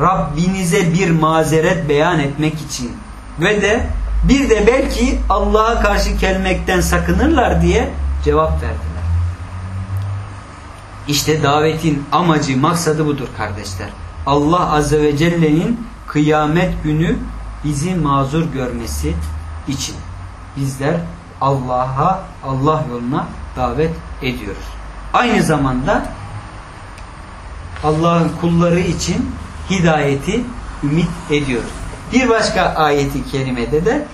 Rabbinize bir mazeret beyan etmek için ve de bir de belki Allah'a karşı gelmekten sakınırlar diye cevap verdiler. İşte davetin amacı, maksadı budur kardeşler. Allah Azze ve Celle'nin kıyamet günü bizi mazur görmesi için bizler Allah'a, Allah yoluna davet ediyoruz. Aynı zamanda Allah'ın kulları için hidayeti ümit ediyoruz. Bir başka ayeti kerimede de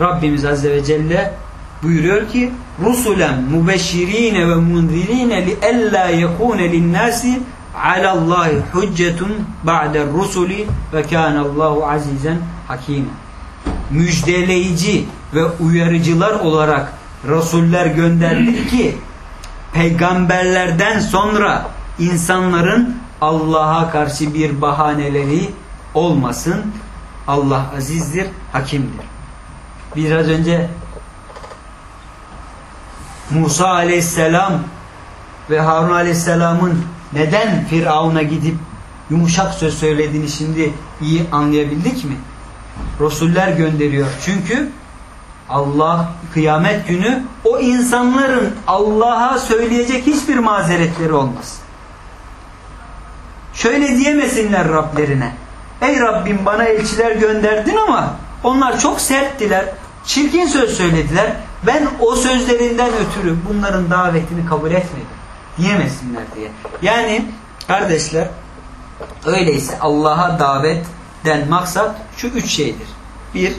Rabbimiz Azze ve Celle buyuruyor ki rusulen mubeşşirine ve munzirine li alla yekune linnâsi alallahi hüccetun ba'de rusuli ve kânallahu azizen hakîme müjdeleyici ve uyarıcılar olarak rasuller gönderdik ki peygamberlerden sonra insanların Allah'a karşı bir bahaneleri olmasın. Allah azizdir, hakimdir. Biraz önce Musa aleyhisselam ve Harun aleyhisselamın neden Firavun'a gidip yumuşak söz söylediğini şimdi iyi anlayabildik mi? Resuller gönderiyor. Çünkü Allah kıyamet günü o insanların Allah'a söyleyecek hiçbir mazeretleri olmaz. Şöyle diyemesinler Rablerine. Ey Rabbim bana elçiler gönderdin ama onlar çok serttiler. Çirkin söz söylediler. Ben o sözlerinden ötürü bunların davetini kabul etmedim. Diyemesinler diye. Yani kardeşler öyleyse Allah'a davetten maksat şu üç şeydir. Bir,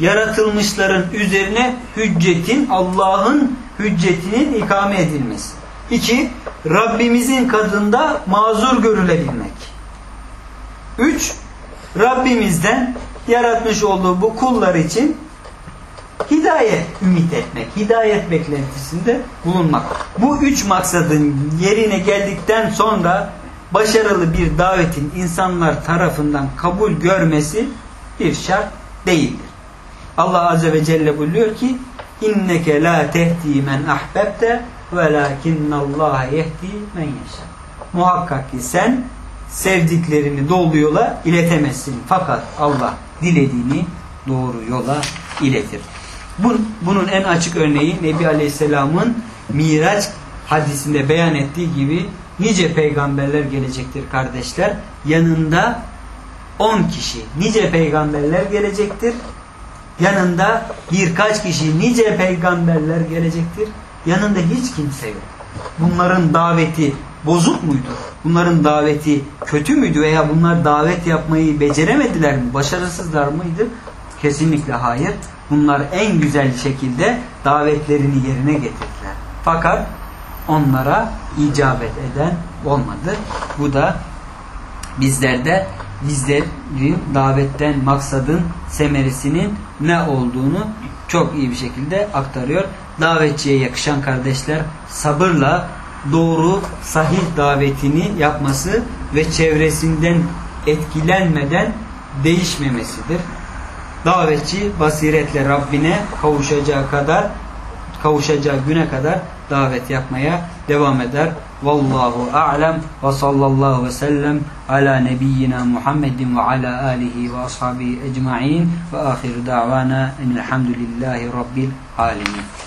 yaratılmışların üzerine hüccetin, Allah'ın hüccetinin ikame edilmesi. İki, Rabbimizin kadında mazur görülebilmek. Üç, Rabbimizden yaratmış olduğu bu kullar için hidayet ümit etmek, hidayet beklentisinde bulunmak. Bu üç maksadın yerine geldikten sonra başarılı bir davetin insanlar tarafından kabul görmesi bir şart değildir. Allah Azze ve Celle buyuruyor ki inneke la tehdi men ahbebte velakinnallaha yehdi men yeşâ. Muhakkak ki sen sevdiklerini doğru yola iletemezsin. Fakat Allah dilediğini doğru yola iletir. Bunun en açık örneği Nebi Aleyhisselam'ın Miraç hadisinde beyan ettiği gibi nice peygamberler gelecektir kardeşler. Yanında 10 kişi nice peygamberler gelecektir. Yanında birkaç kişi nice peygamberler gelecektir. Yanında hiç kimse yok. Bunların daveti bozuk muydu? Bunların daveti kötü müydü veya bunlar davet yapmayı beceremediler mi? Başarısızlar mıydı? Kesinlikle hayır. Bunlar en güzel şekilde davetlerini yerine getirdiler. Fakat onlara icabet eden olmadı. Bu da bizler de bizlerin davetten maksadın semeresinin ne olduğunu çok iyi bir şekilde aktarıyor. Davetçiye yakışan kardeşler sabırla doğru sahih davetini yapması ve çevresinden etkilenmeden değişmemesidir. Davetçi basiretle Rabbine kavuşacağı kadar kavuşacağı güne kadar davet yapmaya devam eder. Vallahu a'lem ve sallallahu ve sellem ala nebiyyina Muhammedin ve ala alihi ve ashabihi ecma'in ve ahiru da'vana enilhamdülillahi rabbil alemin.